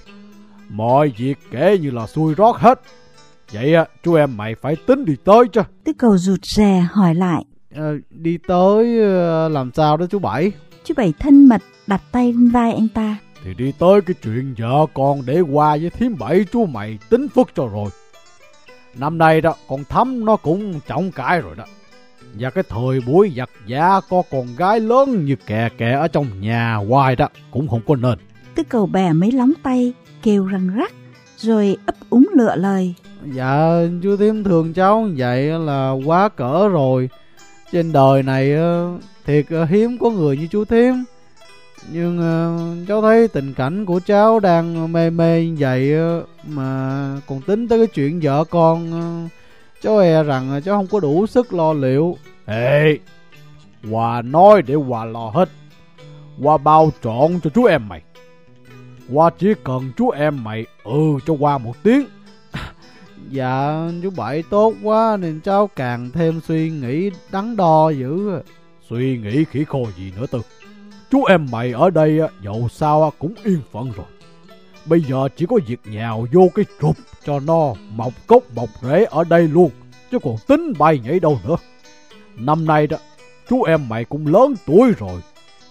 mọi việc kể như là xui rót hết. Vậy á, chú em mày phải tính đi tới chứ. Tư cầu rụt rè hỏi lại. Ờ, Đi tới ờ, làm sao đó chú Bảy Chú Bảy thân mật đặt tay lên vai anh ta. Thì đi tới cái chuyện vợ con để qua với thím bảy chú mày tính phức cho rồi. Năm nay đó, con thắm nó cũng trọng cãi rồi đó. Và cái thời buổi giặt giả có con gái lớn như kè kè ở trong nhà hoài đó cũng không có nên. Tư cầu bè mấy lóng tay, kêu răng rắc, rồi ấp úng lựa lời. Dạ chú thím thường cháu vậy là quá cỡ rồi Trên đời này ờ, thiệt ờ, hiếm có người như chú thím Nhưng ờ, cháu thấy tình cảnh của cháu đang mê mê như vậy Mà còn tính tới cái chuyện vợ con Cháu e rằng cháu không có đủ sức lo liệu Ê, Hòa nói để Hòa lo hết. Hòa bao trọn cho chú em mày. Hòa chỉ cần chú em mày ừ cho Hòa một tiếng. Dạ chú Bảy tốt quá nên cháu càng thêm suy nghĩ đắn đo dữ. Suy nghĩ khỉ khô gì nữa tư. Chú em mày ở đây á, dẫu sao cũng yên phận rồi. Bây giờ chỉ có việc nhào vô cái trục cho nó mọc cốc mọc rễ ở đây luôn. Chứ còn tính bay nhảy đâu nữa. Năm nay đó, chú em mày cũng lớn tuổi rồi.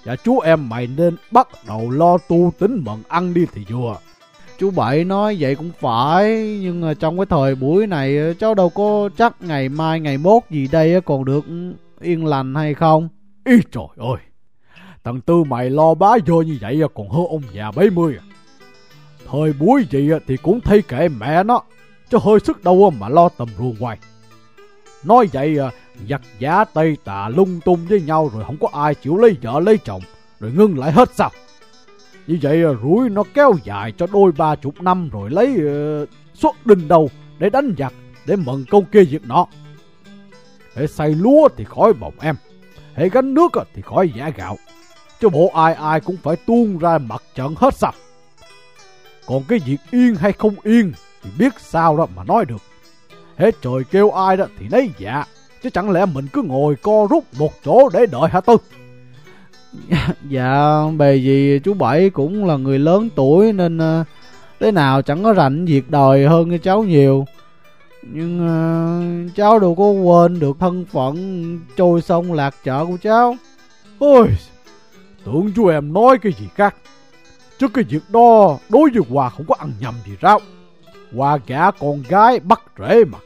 Và chú em mày nên bắt đầu lo tu tính mận ăn đi thì vừa. Chú Bảy nói vậy cũng phải Nhưng mà trong cái thời buổi này Cháu đâu có chắc ngày mai ngày mốt gì đây còn được yên lành hay không Ý trời ơi! Thằng Tư mày lo bá vô như vậy còn hơn ông già 70 à. Thời buổi gì thì cũng thay kệ mẹ nó, chứ hơi sức đâu mà lo tầm ruồng hoài. Nói vậy à, Giặt giá tây tà lung tung với nhau rồi không có ai chịu lấy vợ lấy chồng, rồi ngưng lại hết sao? Như vậy à, rủi nó kéo dài cho đôi ba chục năm rồi lấy uh, xuất đình đầu để đánh giặc, để mừng công kia việc nọ. Hãy xây lúa thì khỏi bồng em, hãy gánh nước thì khỏi giả gạo. Chứ bộ ai ai cũng phải tuôn ra mặt trận hết sao? Còn cái việc yên hay không yên thì biết sao đó mà nói được. Hết trời kêu ai đó thì lấy dạ, chứ chẳng lẽ mình cứ ngồi co rút một chỗ để đợi hả Tư? dạ, bề gì chú Bảy cũng là người lớn tuổi nên uh, thế nào chẳng có rảnh việc đời hơn cái cháu nhiều. Nhưng uh, cháu đâu có quên được thân phận trôi sông lạc chợ của cháu. Ôi, tưởng chú em nói cái gì khác. Chứ cái việc đó đối với Hòa không có ăn nhầm gì rau. Hòa gả con gái bắt rễ mà.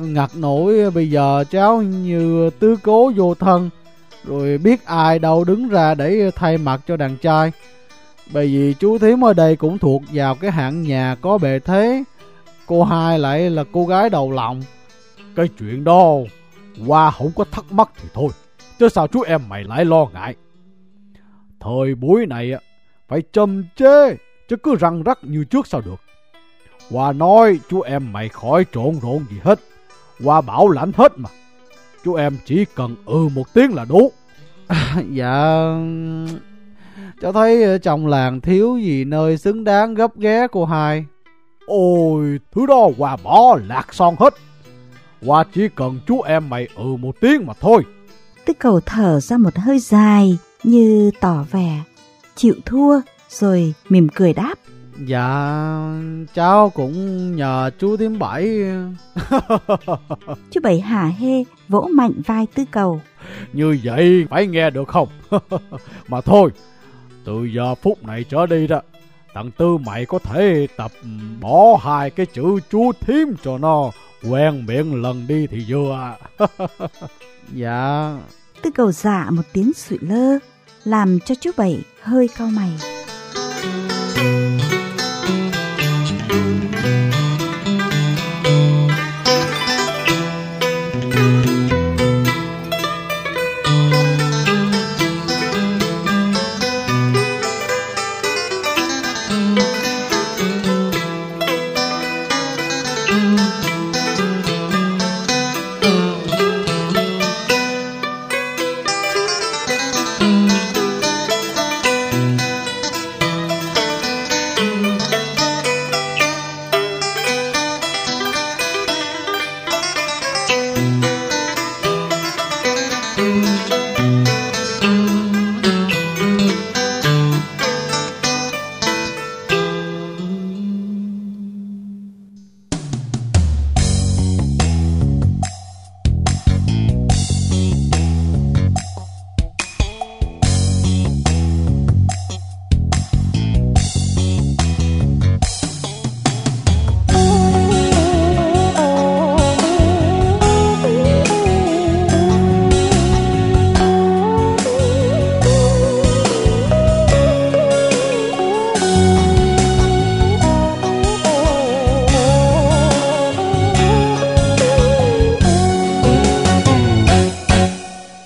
Ngặt nổi bây giờ cháu như tứ cố vô thân. Rồi biết ai đâu đứng ra để thay mặt cho đàn trai. Bởi vì chú Thiếm ở đây cũng thuộc vào cái hạng nhà có bề thế. Cô hai lại là cô gái đầu lòng. Cái chuyện đó, Hoa không có thắc mắc thì thôi. Chứ sao chú em mày lại lo ngại. Thời buổi này phải châm chế, chứ cứ răng rắc như trước sao được. Hoa nói chú em mày khỏi trộn rộn gì hết. Hoa bảo lãnh hết mà. Chú em chỉ cần ừ một tiếng là đủ. dạ... Cháu thấy trong làng thiếu gì nơi xứng đáng gấp ghé cô hai. Ôi, thứ đó Hoa bỏ lạc son hết. Hoa chỉ cần chú em mày ừ một tiếng mà thôi. Tư cầu thở ra một hơi dài như tỏ vẻ chịu thua rồi mỉm cười đáp. Dạ, cháu cũng nhờ chú thím bảy. chú bảy hả hê vỗ mạnh vai tư cầu. Như vậy phải nghe được không? mà thôi, từ giờ phút này trở đi đó, thằng Tư mày có thể tập bỏ hai cái chữ chú thím cho nó quen miệng lần đi thì vừa. dạ. Tư cầu dạ một tiếng sụi lơ, làm cho chú bảy hơi cau mày.